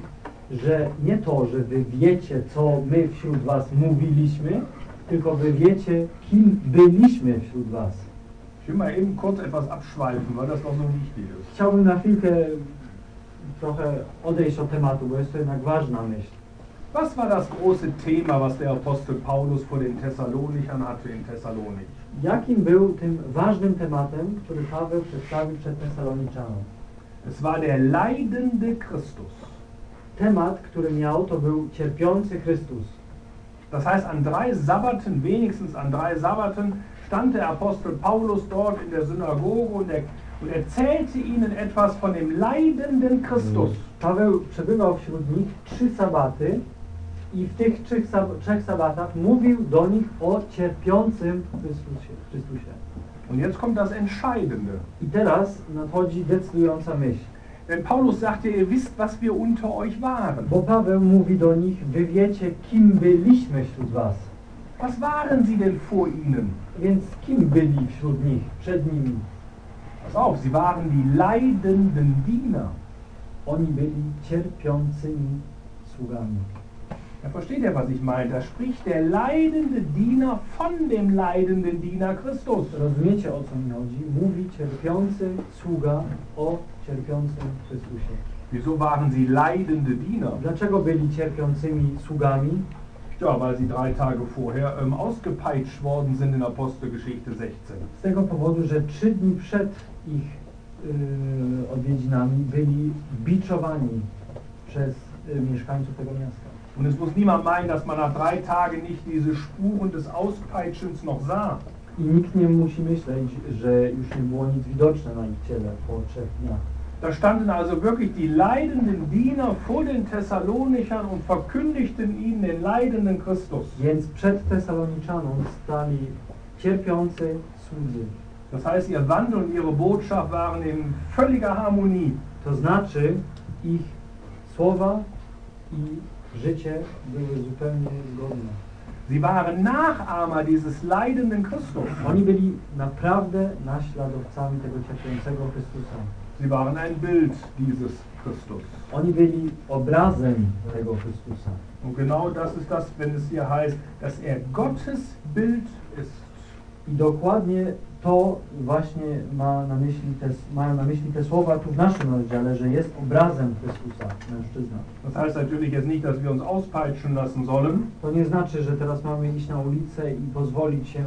że nie to, że wy wiecie, co my wśród was mówiliśmy, tylko wy wiecie, kim byliśmy wśród was. Chciałbym na chwilkę trochę odejść od tematu, bo jest to jednak ważna myśl. Was war das große Thema, was der Apostel Paulus vor den hatte in Jakim był tym ważnym tematem, który Paweł przedstawił przed Thesaloniczanom? Es war der leidende Christus. Temat, który miał, to był cierpiący Chrystus. Das heißt, an drei Sabbaten, wenigstens an drei Sabbaten, stand der Apostel Paulus dort in der Synagoge und, er, und erzählte ihnen etwas von dem leidenden Christus. Mm. Paweł przebywał wśród nich trzy sabaty i w tych trzech, trzech sabatach mówił do nich o cierpiącym Chrystusie. Chrystusie. Und jetzt kommt das Entscheidende. I teraz nadchodzi decydująca myśl. Denn Paulus sagte, ihr wisst, was wir unter euch waren. Bo Paweł mówi do nich, wy wiecie, kim byliśmy wśród was. Was waren sie denn vor ihnen? Więc kim byli wśród nich, przed nimi? Pass auf, sie waren die leidenden Diener. Oni byli cierpiącymi sługami. Da versteht ihr, was ich meine. Da spricht der leidende Diener von dem leidenden Diener Christus. Rozumiecie, o co mi chodzi? Mówi cierpiący sługa o cierpiącym Chrystusie. Wieso waren sie leidende Diener? Dlaczego byli cierpiącymi sługami? Ja, weil sie drei Tage vorher ähm, ausgepeitscht worden sind in Apostelgeschichte 16. Z tego powodu, że trzy dni przed ich yy, odwiedzinami byli biczowani przez yy, mieszkańców tego miasta. Und es muss niemand meinen, dass man nach drei Tagen nicht diese Spuren des Auspeitschens noch sah. I nikt nie musi myśleć, że już nie było nic widoczne na ich ciele po trzech dniach. Da standen also wirklich die leidenden Diener vor den Thessalonichern und verkündigten ihnen den leidenden Christus. Więc przed Tesaloniczanów stali cierpiący słudzy. Das heißt, ihr Wandel und ihre Botschaft waren in völliger Harmonie. To znaczy ich słowa i życie były zupełnie zgodne. Sie waren Nachahmer dieses leidenden Christus. Oni byli naprawdę naśladowcami tego cierpiącego Chrystusa. Sie waren ein Bild dieses Christus. Oni byli obrazem tego Chrystusa. Und genau das ist das, wenn es hier heißt, dass er Gottes Bild ist. I dokładnie to właśnie ma na myśli te, mają na myśli te słowa tu w naszym rozdziale, że jest obrazem Chrystusa mężczyzna. Das heißt natürlich jetzt nicht, dass wir uns auspeitschen lassen sollen. To nie znaczy, że teraz mamy iść na ulicę i pozwolić się y,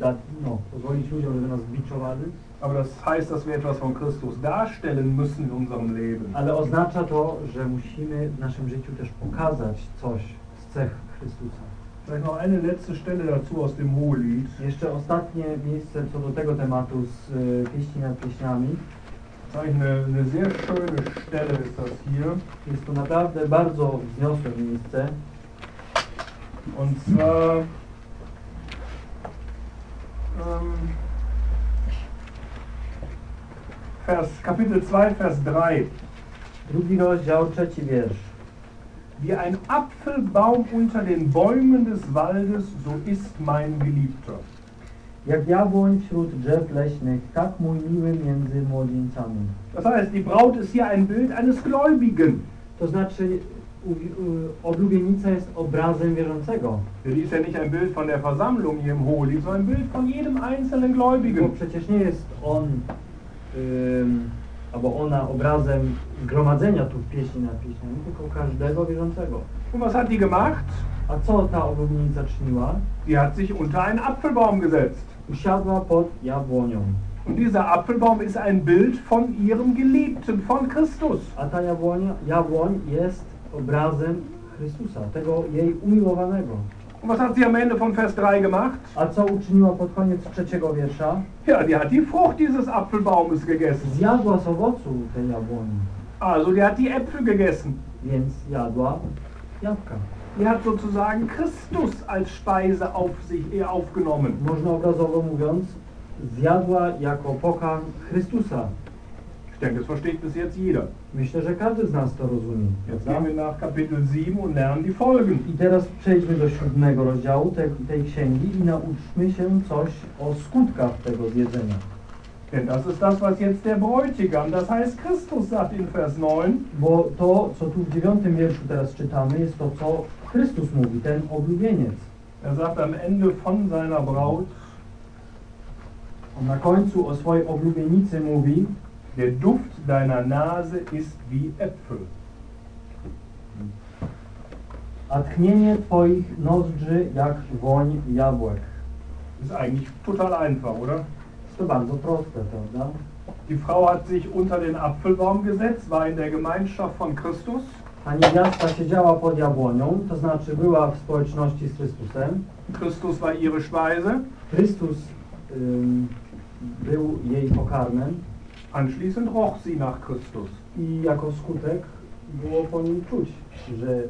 da, no, pozwolić ludziom, żeby nas biczowali. Aber das heißt, dass wir etwas von Christus darstellen müssen in unserem Leben. Ale oznacza to, że musimy w naszym życiu też pokazać coś z cech Chrystusa. Vielleicht noch eine letzte Stelle dazu aus dem Hohelied. Jeszcze ostatnie miejsce co do tego tematu z e, pieśni nad pieśniami. Eine, eine sehr schöne Stelle ist das hier. Jest to naprawdę bardzo wzniosłe miejsce. Und zwar ähm, Vers, Kapitel 2, Vers 3. Drugi rozdział, trzeci wiersz. Wie ein Apfelbaum unter den Bäumen des Waldes, so ist mein Geliebter. Jak jabłoń wśród drzew leśnych, tak mój miły między młodzieńcami. Das heißt, die Braut ist hier ein Bild eines Gläubigen. To znaczy, oblubienica jest obrazem wierzącego. Die ist ja nicht ein Bild von der Versammlung hier im Hohelied, sondern ein Bild von jedem einzelnen Gläubigen. Bo przecież nie jest on... Um, albo ona obrazem gromadzenia tu w pieśni na pieśniami, tylko każdego wierzącego. Und was hat die gemacht? A co ta oblubienica czyniła? Die hat sich unter einen Apfelbaum gesetzt. Usiadła pod jabłonią. Und dieser Apfelbaum ist ein Bild von ihrem Geliebten, von Christus. A ta jabłoń, jabłoń jest obrazem Chrystusa, tego jej umiłowanego. Und was hat sie am Ende von Vers 3 gemacht? A co uczyniła pod koniec trzeciego wiersza? Ja, die hat die Frucht dieses Apfelbaumes gegessen. Zjadła z owocu tej jabłoni. Also, die hat die Äpfel gegessen. Więc jadła jabłka. Die hat sozusagen Christus als Speise auf sich äh, aufgenommen. Można obrazowo mówiąc, zjadła jako pokarm Chrystusa. Ich denke, das versteht bis jetzt jeder. Myślę, że każdy z nas to rozumie. Jetzt gehen wir nach Kapitel 7 und lernen die Folgen. I teraz przejdźmy do siódmego rozdziału tej, tej księgi i nauczmy się coś o skutkach tego zjedzenia. Denn das ist das, was jetzt der Bräutigam, das heißt Christus sagt in Vers 9. Bo to, co tu w dziewiątym wierszu teraz czytamy, jest to, co Chrystus mówi, ten oblubieniec. Er sagt am Ende von seiner Braut. On na końcu o swojej oblubienicy mówi. Der Duft deiner Nase ist wie Äpfel. A twoich nozdrzy jak woń jabłek. Ist eigentlich total einfach, oder? Ist to bardzo proste, prawda? Die Frau hat sich unter den Apfelbaum gesetzt, war in der Gemeinschaft von Christus. A niewiasta siedziała pod jabłonią, to znaczy była w społeczności z Chrystusem. Chrystus war ihre Speise. Chrystus um, był jej pokarmem. Anschließend roch sie nach Christus. I jako skutek było po nim czuć, że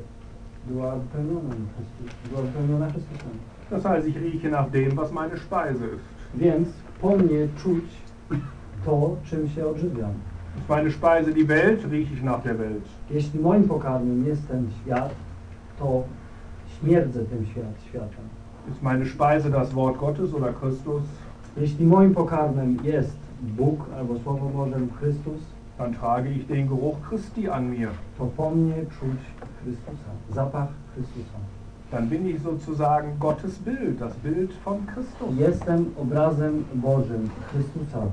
była wypełniona Chrystusem. Była Chrystusem. Das heißt, ich rieche nach dem, was meine Speise ist. Więc po mnie czuć to, czym się odżywiam. Ist meine Speise die Welt, rieche ich nach der Welt. Jeśli moim pokarmem jest ten świat, to śmierdzę tym świat, światem. Ist meine Speise das Wort Gottes oder Christus? Jeśli moim pokarmem jest Bóg albo Słowo Boże lub dann trage ich den Geruch Christi an mir. To po mnie czuć Chrystusa, zapach Chrystusa. Dann bin ich sozusagen Gottes Bild, das Bild von Christus. Jestem obrazem Bożym, Chrystusa.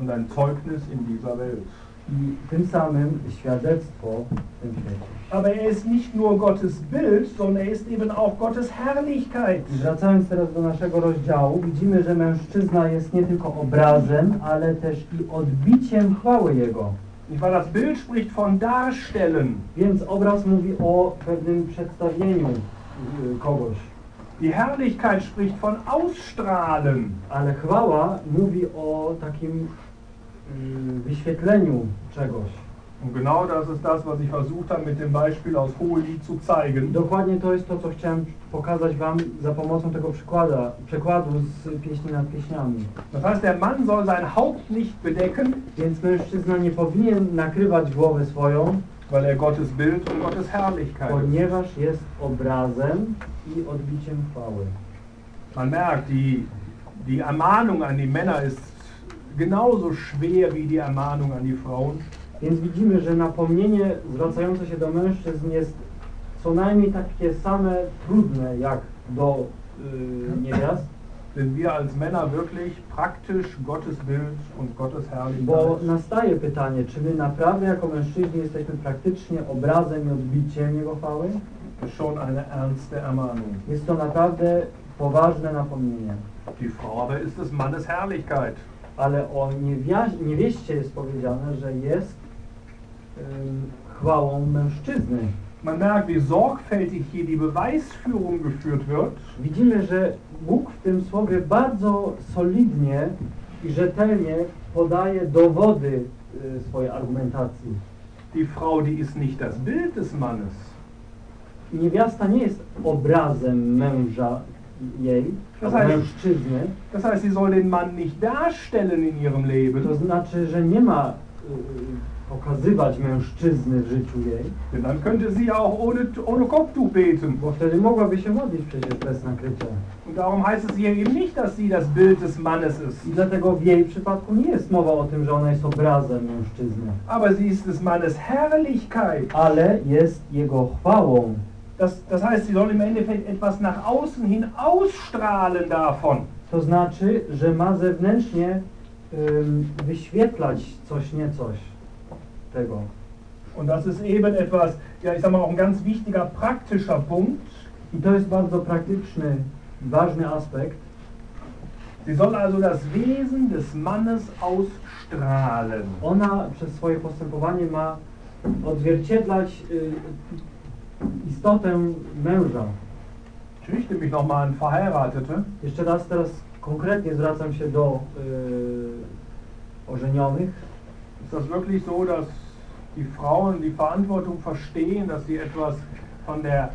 Und ein Zeugnis in dieser Welt. i tym samym świadectwo w tym świecie. Aber er ist nicht nur Gottes Bild, sondern er ist eben auch Gottes Herrlichkeit. Wracając teraz do naszego rozdziału, widzimy, że mężczyzna jest nie tylko obrazem, ale też i odbiciem chwały Jego. Nicht wahr? Das Bild spricht von Darstellen. Więc obraz mówi o pewnym przedstawieniu y, kogoś. Die Herrlichkeit spricht von Ausstrahlen. Ale chwała mówi o takim wyświetleniu czegoś. genau das ist das, was ich versucht habe, mit dem Beispiel aus Holi zu zeigen. Dokładnie to jest to, co chciałem pokazać wam za pomocą tego przykłada, przykładu z pieśni nad pieśniami. Das heißt, der Mann soll sein Haupt nicht bedecken. Więc mężczyzna nie powinien nakrywać głowy swoją. Weil er Gottes Bild und Gottes Herrlichkeit Ponieważ jest obrazem i odbiciem chwały. Man merkt, die, die Ermahnung an die Männer ist genauso schwer wie die Ermahnung an die Frauen. Więc widzimy, że napomnienie zwracające się do mężczyzn jest co najmniej takie same trudne jak do yy, niewiast. Wenn wir als Männer wirklich praktisch Gottes Bild und Gottes Herrlichkeit. Bo nastaje pytanie, czy my naprawdę jako mężczyźni jesteśmy praktycznie obrazem i odbiciem Jego chwały? Schon eine ernste Ermahnung. Jest to naprawdę poważne napomnienie. Die Frau ist des Mannes Herrlichkeit ale o niewieście jest powiedziane, że jest um, chwałą mężczyzny. Man merkt, wie sorgfältig hier die Beweisführung geführt wird. Widzimy, że Bóg w tym słowie bardzo solidnie i rzetelnie podaje dowody e, swojej argumentacji. Die Frau, die ist nicht das Bild des Mannes. Niewiasta nie jest obrazem męża jej. Das heißt, mężczyzny. Das heißt, sie soll den Mann nicht darstellen in ihrem Leben. To znaczy, że nie ma pokazywać e, mężczyzny w życiu jej. Denn dann könnte sie auch ohne, ohne Kopftuch beten. Bo wtedy mogłaby się modlić przecież bez nakrycia. Und darum heißt es hier eben nicht, dass sie das Bild des Mannes ist. I dlatego w jej przypadku nie jest mowa o tym, że ona jest obrazem mężczyzny. Aber sie ist des Mannes Herrlichkeit. Ale jest jego chwałą. Das, das heißt, sie soll im Endeffekt etwas nach außen hin ausstrahlen davon. To znaczy, że ma zewnętrznie um, wyświetlać coś, nie coś tego. Und das ist eben etwas, ja ich sag mal, auch ein ganz wichtiger praktischer Punkt. I to jest bardzo praktyczny, ważny aspekt. Sie soll also das Wesen des Mannes ausstrahlen. Ona przez swoje postępowanie ma odzwierciedlać y, istotę męża. ich mich nochmal Verheiratete. Jeszcze raz teraz konkretnie zwracam się do y, ożenionych. Ist das wirklich so, dass die Frauen die Verantwortung verstehen, dass sie etwas von der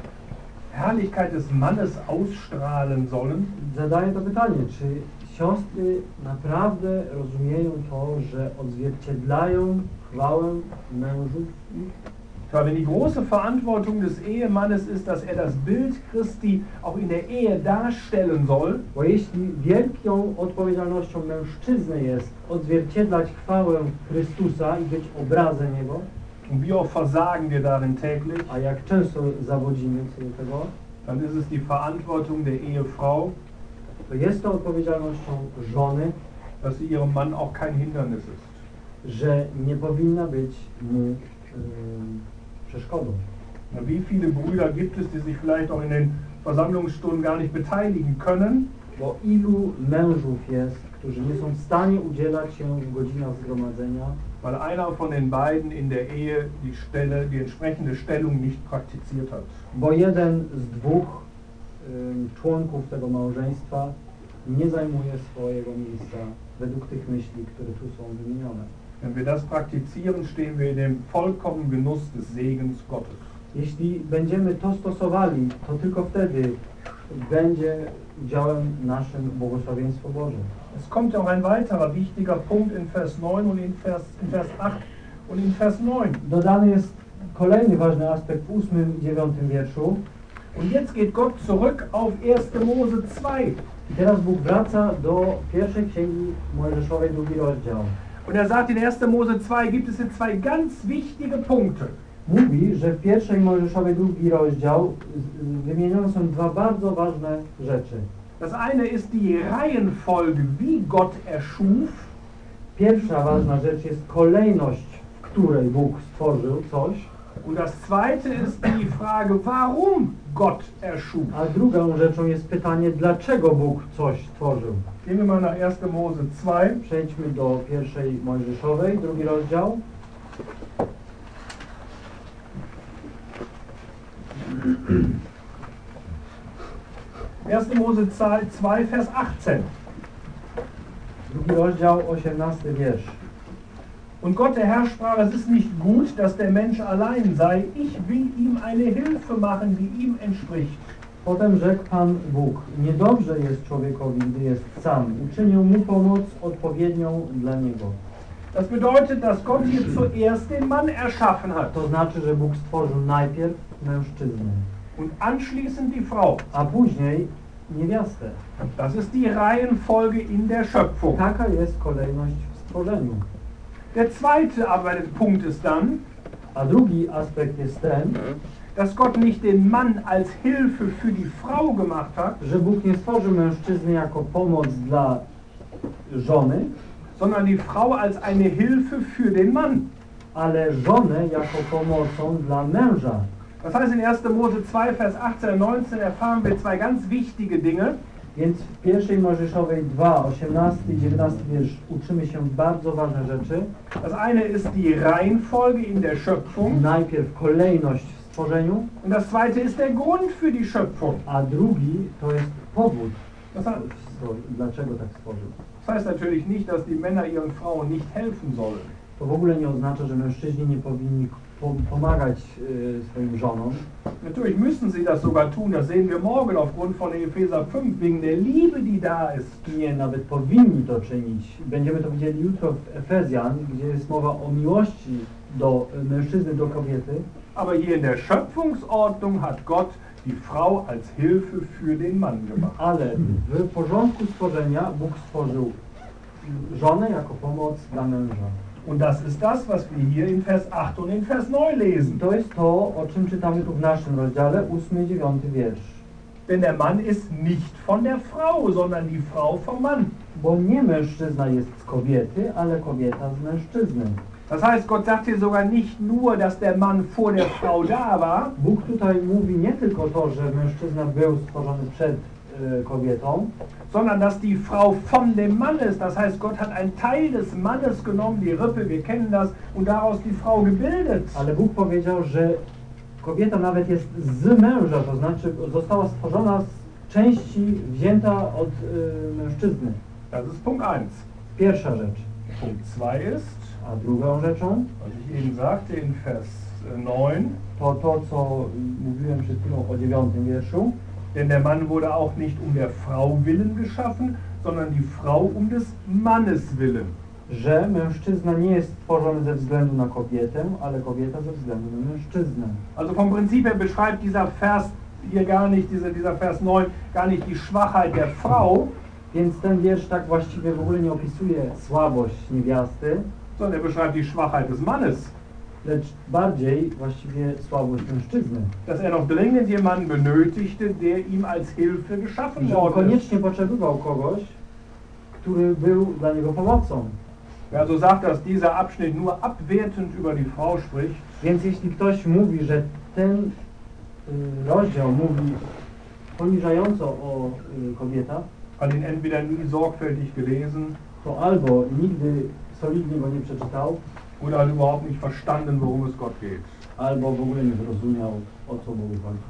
Herrlichkeit des Mannes ausstrahlen sollen? Zadaję to pytanie, czy siostry naprawdę rozumieją to, że odzwierciedlają chwałę mężów? Weil wenn die große Verantwortung des Ehemannes ist, dass er das Bild Christi auch in der Ehe darstellen soll, bo jeśli wielką odpowiedzialnością mężczyzny jest odzwierciedlać chwałę Chrystusa i być obrazem Jego, und wie oft versagen wir darin täglich, a jak często zawodzimy co tego, dann ist es die Verantwortung der Ehefrau, to jest to odpowiedzialnością żony, dass sie ihrem Mann auch kein Hindernis ist. że nie powinna być mu, Przeszkodą. Na wie viele Brüder gibt es, die sich vielleicht auch in den Versammlungsstunden gar nicht beteiligen können? Bo ilu mężów jest, którzy nie są w stanie udzielać się w godzinach zgromadzenia? Weil einer von den beiden in der Ehe die Stelle, die entsprechende Stellung nicht praktiziert hat. Bo jeden z dwóch um, członków tego małżeństwa nie zajmuje swojego miejsca według tych myśli, które tu są wymienione. Wenn wir das praktizieren, stehen wir in dem vollkommenen Genuss des Segens Gottes. Jeśli będziemy to stosowali, to tylko wtedy będzie udziałem naszym błogosławieństwo Boże. Es kommt auch ein weiterer wichtiger Punkt in Vers 9 und in Vers, in Vers 8 und in Vers 9. Dodany jest kolejny ważny aspekt w 8 9 wierszu. Und jetzt geht Gott zurück auf 1. Mose 2. I teraz Bóg wraca do pierwszej księgi Mojżeszowej, drugi rozdział. Und er sagt in 1. Mose 2 gibt es hier zwei ganz wichtige Punkte. Mówi, że w pierwszej Mojżeszowej drugi rozdział wymienione są dwa bardzo ważne rzeczy. Das eine ist die Reihenfolge, wie Gott erschuf. Pierwsza ważna rzecz jest kolejność, w której Bóg stworzył coś. Und das zweite ist die Frage, warum Gott erschuf. A drugą rzeczą jest pytanie, dlaczego Bóg coś stworzył. Gehen wir mal nach 1. Mose 2. Przejdźmy do pierwszej Mojżeszowej, drugi rozdział. Erste Mose 2, Vers 18. Drugi rozdział, 18 wiersz. Und Gott, der Herr, sprach, es ist nicht gut, dass der Mensch allein sei. Ich will ihm eine Hilfe machen, die ihm entspricht. Potem rzekł Pan Bóg, niedobrze jest człowiekowi, gdy jest sam. Uczynił mu pomoc odpowiednią dla niego. Das bedeutet, dass Gott hier zuerst den Mann erschaffen hat. To znaczy, że Bóg stworzył najpierw mężczyznę. Und anschließend die Frau. A później niewiastę. Das ist die Reihenfolge in der Schöpfung. Taka jest kolejność w stworzeniu. Der zweite aber Punkt ist dann, a drugi aspekt jest ten, dass Gott nicht den Mann als Hilfe für die Frau gemacht hat, że Bóg nie stworzył mężczyzny jako pomoc dla żony, sondern die Frau als eine Hilfe für den Mann, ale żonę jako pomocą dla męża. Das heißt in 1. Mose 2 Vers 18 und 19 erfahren wir zwei ganz wichtige Dinge. Więc w pierwszej Mojżeszowej 2, 18 i 19 wiersz uczymy się bardzo ważne rzeczy. Das eine ist die Reihenfolge in der Schöpfung. Najpierw kolejność w stworzeniu. Und das zweite ist der Grund für die Schöpfung. A drugi to jest powód, das znaczy- heißt, dlaczego tak stworzył. Das znaczy heißt natürlich nicht, dass die Männer ihren Frauen nicht helfen sollen. To w ogóle nie oznacza, że mężczyźni nie powinni pomagać e, swoim żonom. Natürlich müssen sie das sogar tun, das sehen wir morgen aufgrund von Epheser 5, wegen der Liebe, die da ist. Nie, nawet powinni to czynić. Będziemy to widzieli jutro w Efezjan, gdzie jest mowa o miłości do e, mężczyzny, do kobiety. Aber hier in der Schöpfungsordnung hat Gott die Frau als Hilfe für den Mann gemacht. Ale w porządku stworzenia Bóg stworzył żonę jako pomoc dla męża. Und das ist das, was wir hier in Vers 8 und in Vers 9 lesen. To jest to, o czym czytamy tu w naszym rozdziale 8 i 9 wiersz. Denn der Mann ist nicht von der Frau, sondern die Frau vom Mann. Bo nie mężczyzna jest z kobiety, ale kobieta z mężczyzny. Das heißt, Gott sagt hier sogar nicht nur, dass der Mann vor der Frau da war. Bóg tutaj mówi nie tylko to, że mężczyzna był stworzony przed y, kobietą, sondern dass die Frau von dem Mann ist. Das heißt, Gott hat einen Teil des Mannes genommen, die Rippe, wir kennen das, und daraus die Frau gebildet. ale Bóg powiedział, że kobieta nawet jest z męża, to znaczy została stworzona z części wzięta od y, mężczyzny. Das ist Punkt 1. Pierwsza rzecz. Punkt 2 ist, a drugą rzeczą 9, to to, co mówiłem przed chwilą o dziewiątym wierszu. Denn der Mann wurde auch nicht um der Frau willen geschaffen, sondern die Frau um des Mannes willen. Że mężczyzna nie jest stworzony ze względu na kobietę, ale kobieta ze względu na mężczyznę. Also vom Prinzip her beschreibt dieser Vers hier gar nicht, dieser, dieser Vers 9, gar nicht die Schwachheit der Frau. Więc ten wiersz tak właściwie w ogóle nie opisuje słabość niewiasty. sondern er beschreibt die Schwachheit des Mannes. Lecz bardziej właściwie słabość mężczyzny. Dass er noch dringend jemanden benötigte, der ihm als Hilfe geschaffen Że worden koniecznie ist. potrzebował kogoś, który był dla niego pomocą. Ja, so sagt, dass dieser Abschnitt nur abwertend über die Frau spricht. Więc jeśli ktoś mówi, że ten rozdział mówi poniżająco o kobietach, hat ihn entweder nie sorgfältig gelesen, to albo nigdy solidnie go nie przeczytał. Oder hat überhaupt nicht verstanden, worum es Gott geht. Albo w ogóle nie zrozumiał, o co Bogu chodzi.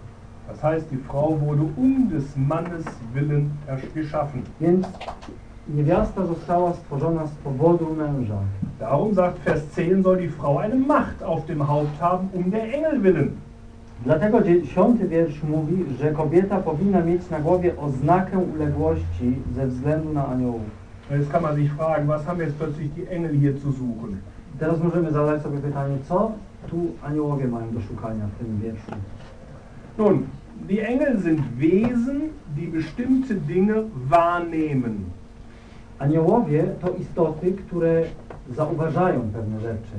Das heißt, die Frau wurde um des Mannes willen geschaffen. Więc niewiasta została stworzona z powodu męża. Darum sagt Vers 10, soll die Frau eine Macht auf dem Haupt haben, um der Engel willen. Dlatego dziesiąty wiersz mówi, że kobieta powinna mieć na głowie oznakę uległości ze względu na aniołów. Jetzt kann man sich fragen, was haben jetzt plötzlich die Engel hier zu suchen? Teraz możemy zadać sobie pytanie, co tu aniołowie mają do szukania w tym wierszu? Nun, die Engel sind Wesen, die bestimmte Dinge wahrnehmen. Aniołowie to istoty, które zauważają pewne rzeczy.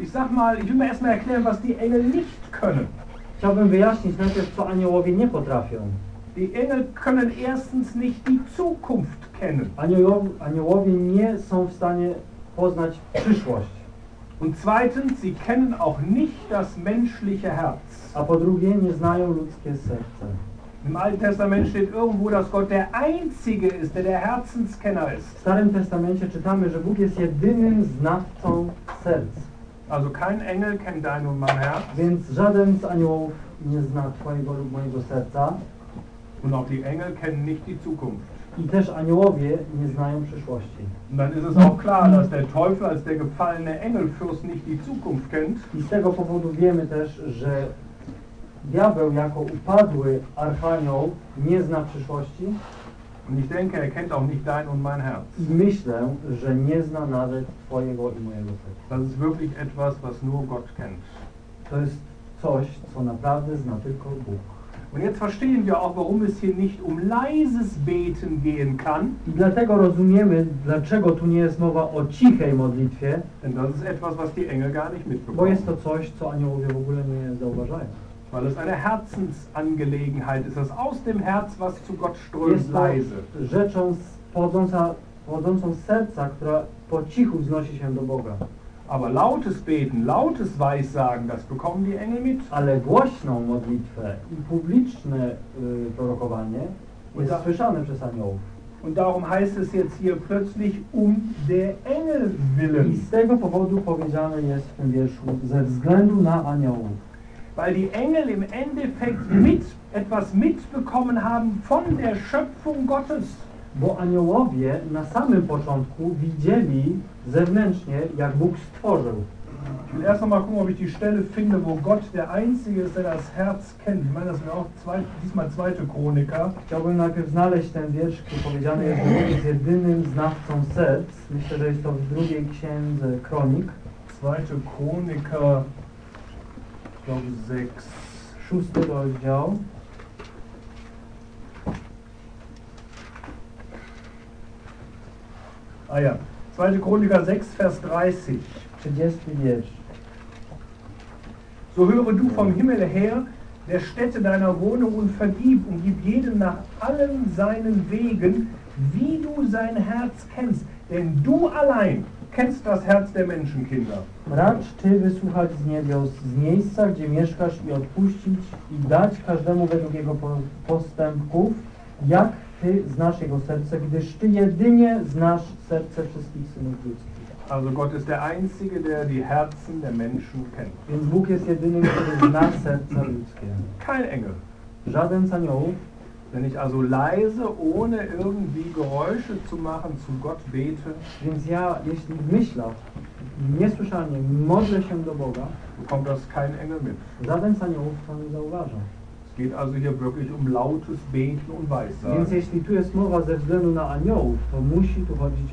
Ich sag mal, ich will mir erstmal erklären, was die Engel nicht können. Chciałbym wyjaśnić najpierw, co aniołowie nie potrafią. Die Engel können erstens nicht die Zukunft kennen. Aniołowie, aniołowie nie są w stanie poznać przyszłość. Und zweitens, sie kennen auch nicht das menschliche Herz. A po drugie, nie znają ludzkie serce. Im Alten Testament steht irgendwo, dass Gott der Einzige ist, der der Herzenskenner ist. W Starym Testamencie czytamy, że Bóg jest jedynym znawcą serc. Also kein Engel kennt dein und mein Herz. Więc żaden z aniołów nie zna twojego lub mojego serca. Und auch die Engel kennen nicht die Zukunft. I też aniołowie nie znają przyszłości. dann ist es auch klar, dass der Teufel als der gefallene Engelfürst nicht die Zukunft kennt. I z tego powodu wiemy też, że diabeł jako upadły archanioł nie zna przyszłości. Und ich denke, er kennt auch nicht dein und mein Herz. I myślę, że nie zna nawet twojego i mojego serca. Das ist wirklich etwas, was nur Gott kennt. To jest coś, co naprawdę zna tylko Bóg. Und jetzt verstehen wir auch, warum es hier nicht um leises Beten gehen kann. I dlatego rozumiemy, dlaczego tu nie jest mowa o cichej modlitwie. Denn das ist etwas, was die Engel gar nicht mitbekommen. Bo jest to coś, co aniołowie w ogóle nie zauważają. Weil es eine Herzensangelegenheit ist, das aus dem Herz, was zu Gott strömt, jest leise. Rzeczą pochodzącą z serca, która po cichu wznosi się do Boga. Aber lautes Beten, lautes Weissagen, das bekommen die Engel mit. Ale głośną modlitwę i publiczne y, prorokowanie jest da, słyszane przez aniołów. Und darum heißt es jetzt hier plötzlich um der Engel willen. I z tego powodu powiedziane jest w tym wierszu ze względu na aniołów. Weil die Engel im Endeffekt mit etwas mitbekommen haben von der Schöpfung Gottes. Bo aniołowie na samym początku widzieli zewnętrznie, jak Bóg stworzył. Ich will erst nochmal gucken, ob ich die Stelle finde, wo Gott der Einzige ist, der das Herz kennt. Ich meine, das wäre auch zwei, diesmal zweite Chroniker. Chciałbym najpierw znaleźć ten wiersz, który powiedziany jest, że Bóg jest jedynym znawcą serc. Myślę, że jest to w drugiej księdze Kronik. Zweite kronika, ich glaube, sechs. Szósty rozdział. Ah ja. 2. Chroniker 6, Vers 30. So höre du vom Himmel her der Städte deiner Wohnung und vergib und gib jedem nach allen seinen Wegen, wie du sein Herz kennst. Denn du allein kennst das Herz der Menschenkinder. Racz Ty wysłuchać z niebios, z miejsca, gdzie mieszkasz i odpuścić i dać każdemu według jego postępków, jak Ty znasz jego serce, gdyż Ty jedynie znasz serce wszystkich synów ludzkich. Also Gott ist der einzige, der die Herzen der Menschen kennt. Więc Bóg jest jedynym, który zna serca ludzkie. Kein Engel. Żaden z aniołów. Wenn ich also leise, ohne irgendwie Geräusche zu machen, zu Gott bete. Więc ja, jeśli w niesłyszalnie modlę się do Boga, kommt das kein Engel mit. Żaden z aniołów to nie zauważa. Geht also hier wirklich um lautes Beten und Weissagen. Więc jeśli tu jest mowa ze względu na aniołów, to musi tu chodzić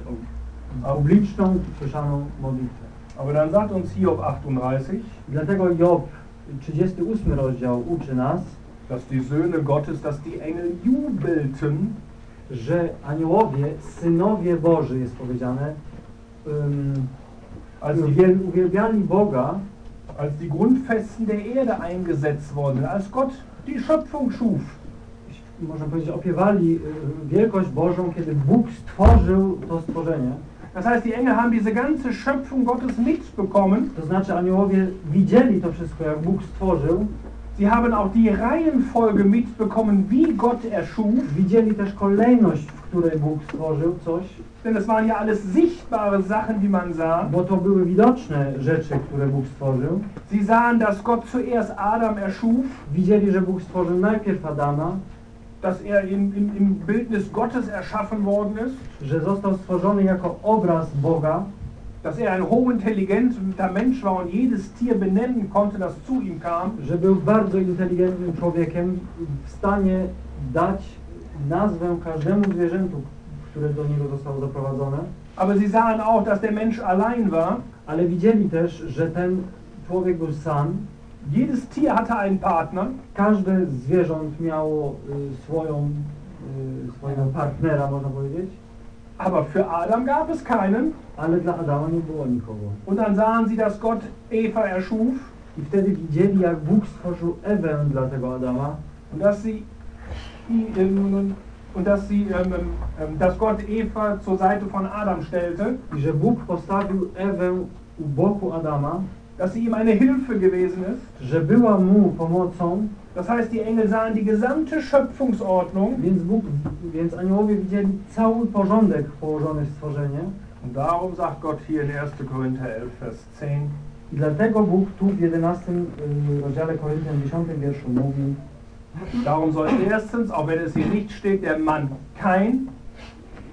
o publiczną, słyszaną modlitwę. Aber dann sagt uns Hiob 38, Dlatego Job 38 rozdział uczy nas, dass die Söhne Gottes, dass die Engel jubelten, że aniołowie, synowie Boży jest powiedziane, um, also uwiel uwielbiali Boga, als die Grundfesten der Erde eingesetzt wurden, als Gott Die Schöpfung schuf. można powiedzieć, opiewali y, wielkość Bożą, kiedy Bóg stworzył to stworzenie. Das heißt, die Engel haben diese ganze Schöpfung Gottes mitbekommen. To znaczy aniołowie widzieli to wszystko, jak Bóg stworzył. Sie haben auch die Reihenfolge mitbekommen, wie Gott erschuf. Widzieli też kolejność, w której Bóg stworzył coś. Denn es waren ja alles sichtbare Sachen, die man sah. Bo to były widoczne rzeczy, które Bóg stworzył. Sie sahen, dass Gott zuerst Adam erschuf. Widzieli, że Bóg stworzył najpierw Adama. Dass er in, in, im Bildnis Gottes erschaffen worden ist. Że został stworzony jako obraz Boga dass er ein hochintelligenter Mensch war und jedes Tier benennen konnte, das zu ihm kam. Że był bardzo inteligentnym człowiekiem, w stanie dać nazwę każdemu zwierzętu, które do niego zostało doprowadzone. Aber sie sahen auch, dass der Mensch allein war. Ale widzieli też, że ten człowiek był sam. Jedes Tier hatte einen Partner. Każde zwierząt miało y, swoją, y, swojego partnera, można powiedzieć. Aber für Adam gab es keinen. Und dann sahen sie, dass Gott Eva erschuf. I wtedy widzieli, jak Bóg stworzył Ewę dla tego Adama. Und dass sie, ähm, und dass sie, ähm, ähm, dass Gott Eva zur Seite von Adam stellte. I że Bóg postawił Ewę u boku Adama. Dass sie ihm eine Hilfe gewesen ist. Że była mu pomocą. Das heißt, die Engel sahen die gesamte Schöpfungsordnung. Więc, Bóg, więc aniołowie widzieli cały porządek położony w stworzeniu. Und darum sagt Gott hier in 1. Korinther 11, Vers 10. I dlatego Bóg tu w 11 y, rozdziale Koryntian 10 wierszu mówi Darum soll erstens, auch wenn es hier nicht steht, der Mann kein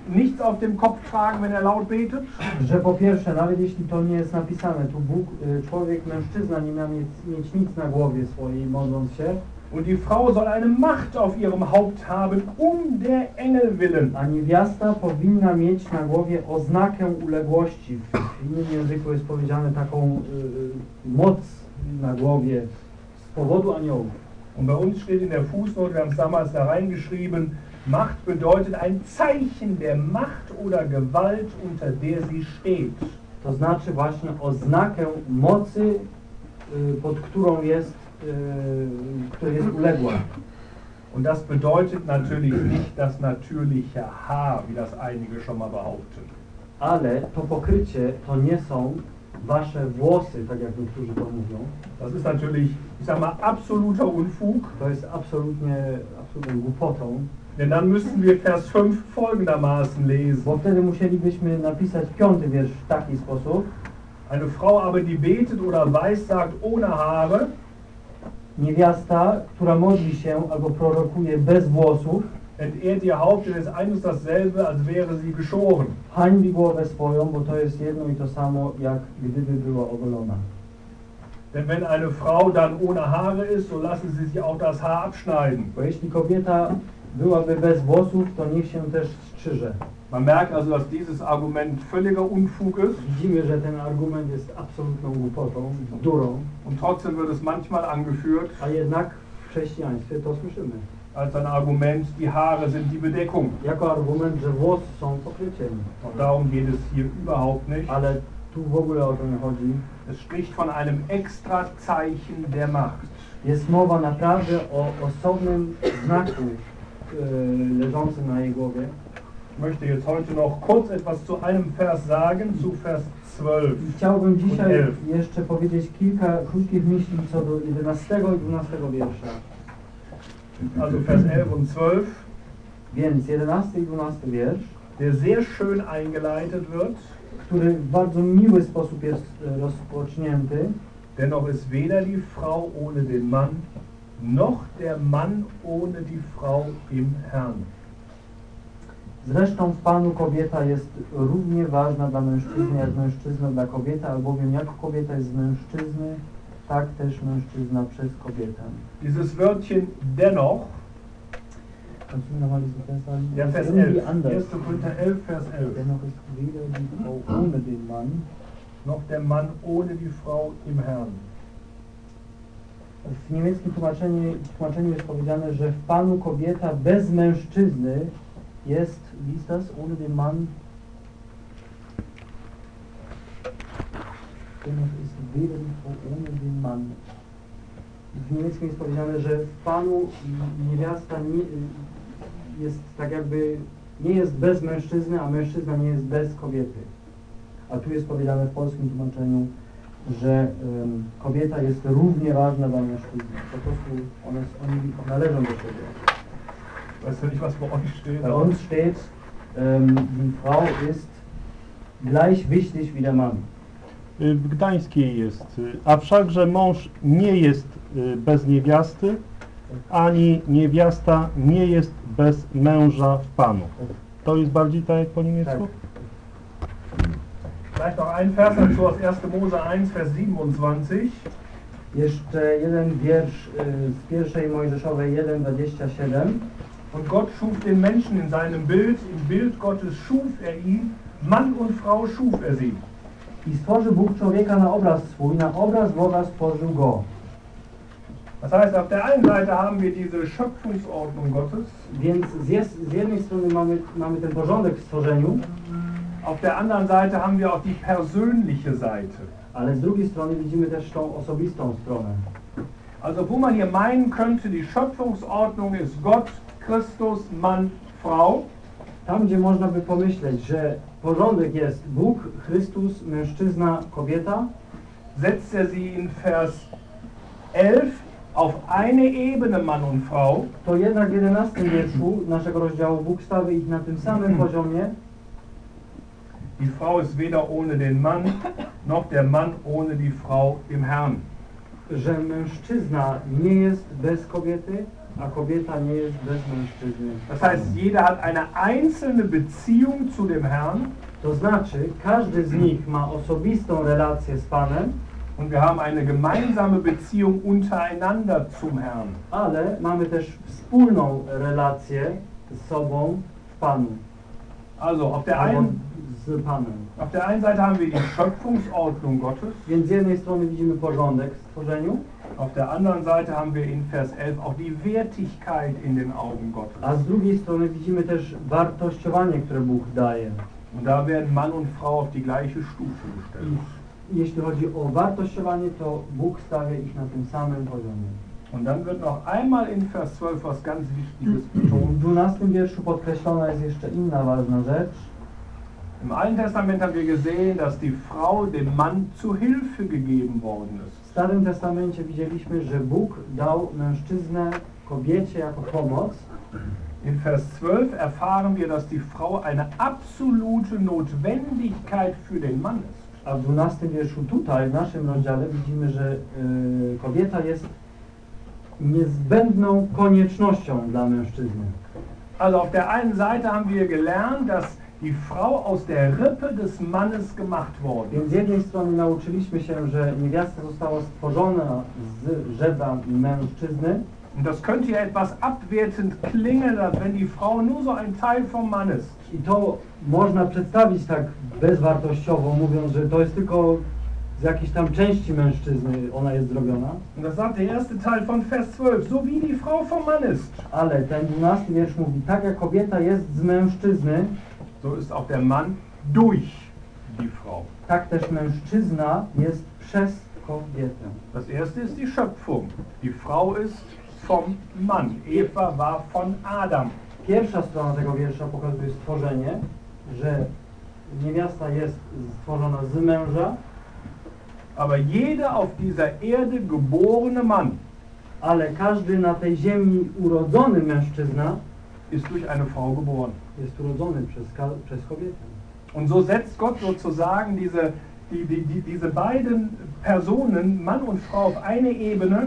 nichts auf dem Kopf tragen, wenn er laut betet. Że po pierwsze, nawet jeśli to nie jest napisane, tu Bóg, y, człowiek, mężczyzna nie miał mieć, mieć nic na głowie swojej modląc się. Und die Frau soll eine Macht auf ihrem Haupt haben, um der Engel willen. A niewiasta powinna mieć na głowie oznakę uległości. W innym języku jest powiedziane taką y, e, e, moc na głowie z powodu aniołów. Und bei uns steht in der Fußnote, wir haben es damals da reingeschrieben, Macht bedeutet ein Zeichen der Macht oder Gewalt, unter der sie steht. To znaczy właśnie oznakę mocy, e, pod którą jest uległa. Äh, Und das bedeutet natürlich nicht das natürliche Haar, wie das einige schon mal behaupten. Ale to pokrycie to nie są wasze włosy, tak jak niektórzy to mówią. Das ist natürlich, ich sag mal, absoluter Unfug. To jest absolutnie, absolutną głupotą. Denn dann müssten wir Vers 5 folgendermaßen lesen. Bo wtedy musielibyśmy napisać piąty wiersz w taki sposób. Eine Frau aber, die betet oder weiß, sagt ohne Haare. niewiasta, która modli się albo prorokuje bez włosów, entehrt ihr Haupt, denn es ist eines dasselbe, als wäre sie geschoren. Hańbi głowę swoją, bo to jest jedno i to samo, jak gdyby była ogolona. Denn wenn eine Frau dann ohne Haare ist, so lassen sie sich auch das Haar abschneiden. Bo jeśli kobieta byłaby bez włosów, to niech się też strzyże. Man merkt also, dass dieses Argument völliger Unfug ist. argument jest absolutną Und trotzdem wird es manchmal angeführt. Als ein Argument, die Haare sind die Bedeckung. Jako argument, Und darum geht es hier überhaupt nicht. Es spricht von einem extra Zeichen der Macht. Jest mowa naprawdę o osobnym znaku e, leżącym na jej głowie. Ich möchte jetzt heute noch kurz etwas zu einem Vers sagen, zu Vers 12. Chciałbym dzisiaj 11. jeszcze powiedzieć kilka krótkich myśli co do 11 i 12 wiersza. Also Vers 11 und 12. Więc 11 i 12 wiersz, der sehr schön eingeleitet wird, który w bardzo miły sposób jest e, rozpocznięty. Dennoch ist weder die Frau ohne den Mann, noch der Mann ohne die Frau im Herrn. Zresztą w Panu kobieta jest równie ważna dla mężczyzny, jak mężczyzna dla kobiety, albowiem jak kobieta jest z mężczyzny, tak też mężczyzna przez kobietę. Dieses Wörtchen dennoch Kannst du nochmal diesen Vers sagen? Ja, Vers 11. 1. Korinther 11, Vers 11. Dennoch ist weder die Frau ohne den Mann, noch der Mann ohne die Frau im Herrn. W niemieckim tłumaczeniu, tłumaczeniu jest powiedziane, że w Panu kobieta bez mężczyzny jest, wie ist das, ohne den Mann, dennoch ist Leben ohne den Mann. W niemieckim jest powiedziane, że w Panu niewiasta nie, jest tak jakby, nie jest bez mężczyzny, a mężczyzna nie jest bez kobiety. A tu jest powiedziane w polskim tłumaczeniu, że um, kobieta jest równie ważna dla mężczyzny. Po prostu one, one należą do siebie. Weißt du nicht, was bei euch steht? Bei uns steht, ähm, die Frau ist gleich wichtig wie der Mann. W y, Gdańskiej jest, y, a wszakże mąż nie jest y, bez niewiasty, ani niewiasta nie jest bez męża w Panu. To jest bardziej tak jak po niemiecku? Tak. Vielleicht noch ein Vers dazu aus 1. Mose 1, Vers 27. Jeszcze jeden wiersz z pierwszej Mojżeszowej 1, 27. Und Gott schuf den Menschen in seinem Bild, im Bild Gottes schuf er ihn, Mann und Frau schuf er sie. I stworzył Bóg człowieka na obraz swój, na obraz Boga stworzył go. Das heißt, auf der einen Seite haben wir diese Schöpfungsordnung Gottes. Więc z, jest, z jednej strony mamy, mamy ten porządek w stworzeniu. Auf der anderen Seite haben wir auch die persönliche Seite. Ale z drugiej strony widzimy też tą osobistą stronę. Also wo man hier meinen könnte, die Schöpfungsordnung ist Gott Christus Mann Frau. Tam, gdzie można by pomyśleć, że porządek jest Bóg, Chrystus, mężczyzna, kobieta, setzt er sie in Vers 11 auf eine Ebene Mann und Frau. To jednak w 11 wierszu naszego rozdziału Bóg stawi ich na tym samym poziomie. Die Frau ist weder ohne den Mann, noch der Mann ohne die Frau im Herrn. Że mężczyzna nie jest bez kobiety, Das heißt, jeder hat eine einzelne Beziehung zu dem Herrn. To znaczy, każdy z nich ma osobistą relację z Panem. Und wir haben eine gemeinsame Beziehung untereinander zum Herrn. Ale mamy też wspólną relację z sobą w Panu. Also, auf der einen Auf der einen Seite haben wir die Schöpfungsordnung Gottes. Więc z jednej strony widzimy porządek w stworzeniu. Auf der anderen Seite haben wir in Vers 11 auch die Wertigkeit in den Augen Gottes. Und da werden Mann und Frau auf die gleiche Stufe gestellt. Und dann wird noch einmal in Vers 12 was ganz Wichtiges betont. Im Alten Testament haben wir gesehen, dass die Frau dem Mann zu Hilfe gegeben worden ist. W Starym Testamencie widzieliśmy, że Bóg dał mężczyznę kobiecie jako pomoc. In Vers 12 erfahren wir, dass die Frau eine absolute Notwendigkeit für den Mann ist. A w 12 wierszu tutaj, w naszym rozdziale, widzimy, że y, kobieta jest niezbędną koniecznością dla mężczyzny. Also auf der einen Seite haben wir gelernt, dass die Frau aus der Rippe des Mannes gemacht worden. Więc z jednej strony nauczyliśmy się, że niewiasta została stworzona z żebra mężczyzny. Und das könnte ja etwas abwertend klingen, wenn die Frau nur so ein Teil vom Mann ist. I to można przedstawić tak bezwartościowo, mówiąc, że to jest tylko z jakiejś tam części mężczyzny ona jest zrobiona. Und das sagt der erste Teil von Vers 12, so wie die Frau vom Mann ist. Ale ten 12 wiersz mówi, tak jak kobieta jest z mężczyzny, so ist auch der Mann durch die Frau. Das erste ist die Schöpfung. Die Frau ist vom Mann. Eva war von Adam. Pierwsza strona tego wiersza pokazuje stworzenie, że niemiasta jest stworzona z męża. Aber jeder auf dieser Erde geborene Mann, ale każdy na tej ziemi urodzony mężczyzna, ist durch eine Frau geboren jest urodzony przez, przez kobietę. Und so setzt Gott sozusagen diese, die, die, die, diese beiden Personen, Mann und Frau, auf eine Ebene.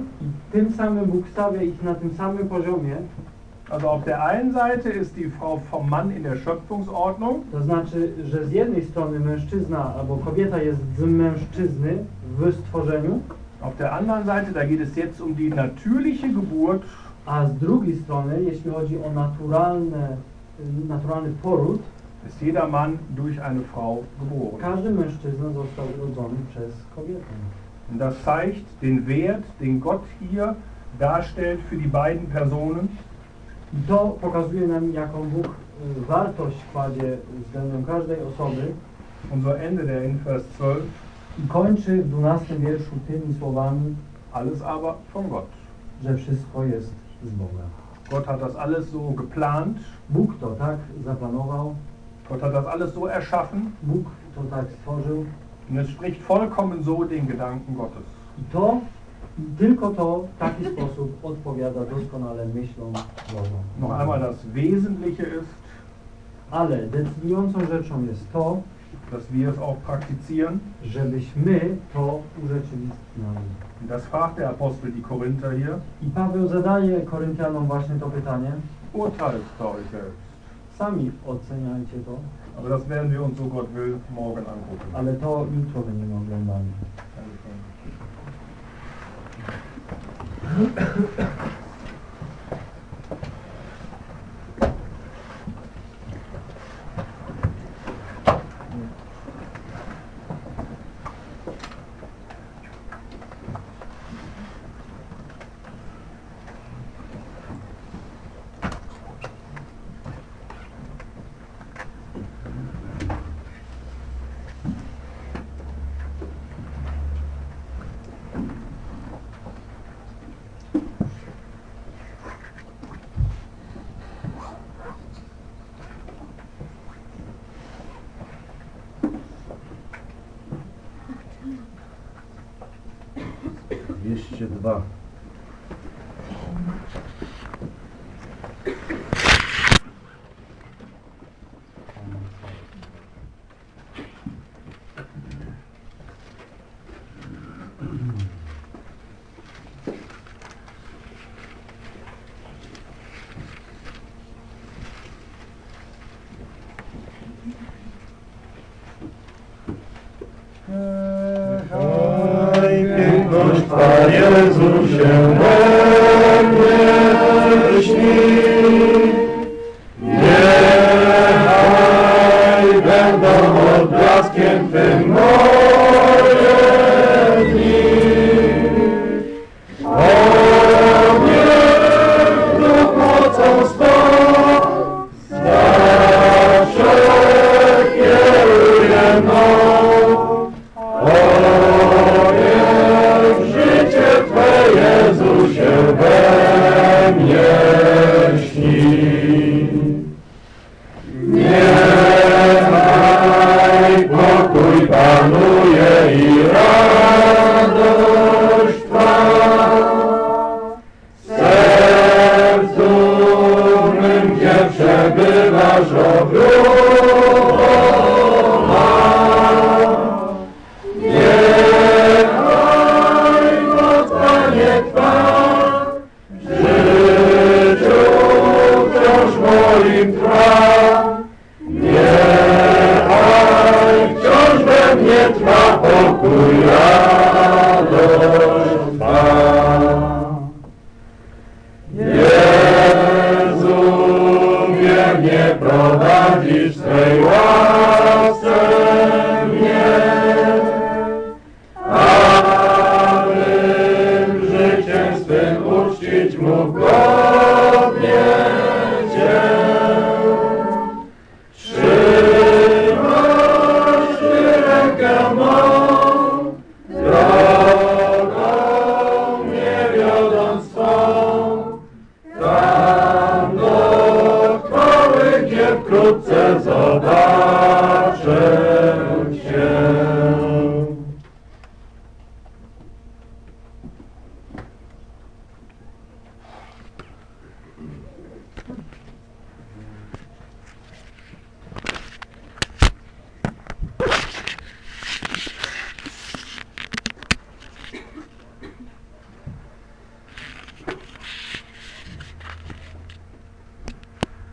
Tym samym Bóg stawia ich na tym samym poziomie. Also auf der einen Seite ist die Frau vom Mann in der Schöpfungsordnung. To znaczy, że z jednej strony mężczyzna albo kobieta jest z mężczyzny w stworzeniu. Auf der anderen Seite, da geht es jetzt um die natürliche Geburt. A z drugiej strony, jeśli chodzi o naturalne Y, naturalny poród ist jeder Mann durch eine Frau geboren. Każdy mężczyzna został urodzony przez kobietę. Und das zeigt den Wert, den Gott hier darstellt für die beiden Personen. I to pokazuje nam, jaką Bóg y, wartość kładzie względem każdej osoby. Und so endet er in Vers 12. I kończy w 12 wierszu tymi słowami Alles aber von Gott. Że wszystko jest z Boga. Gott hat das alles so geplant. Bóg to tak zaplanował. Gott hat das alles so erschaffen. Bóg to tak stworzył. Und es spricht vollkommen so den Gedanken Gottes. I to, tylko to w taki sposób odpowiada doskonale myślą Bożą. Noch einmal das Wesentliche ist, ale decydującą rzeczą jest to, dass wir es auch praktizieren, żebyśmy to urzeczywistniali. Das fragt der Apostel die Korinther hier. I Paweł zadaje Koryntianom właśnie to pytanie. Urteilt für euch Sami oceniajcie to. Aber das werden wir uns, so Gott will, morgen angucken. Ale to jutro będziemy oglądali. Jezu się modlę,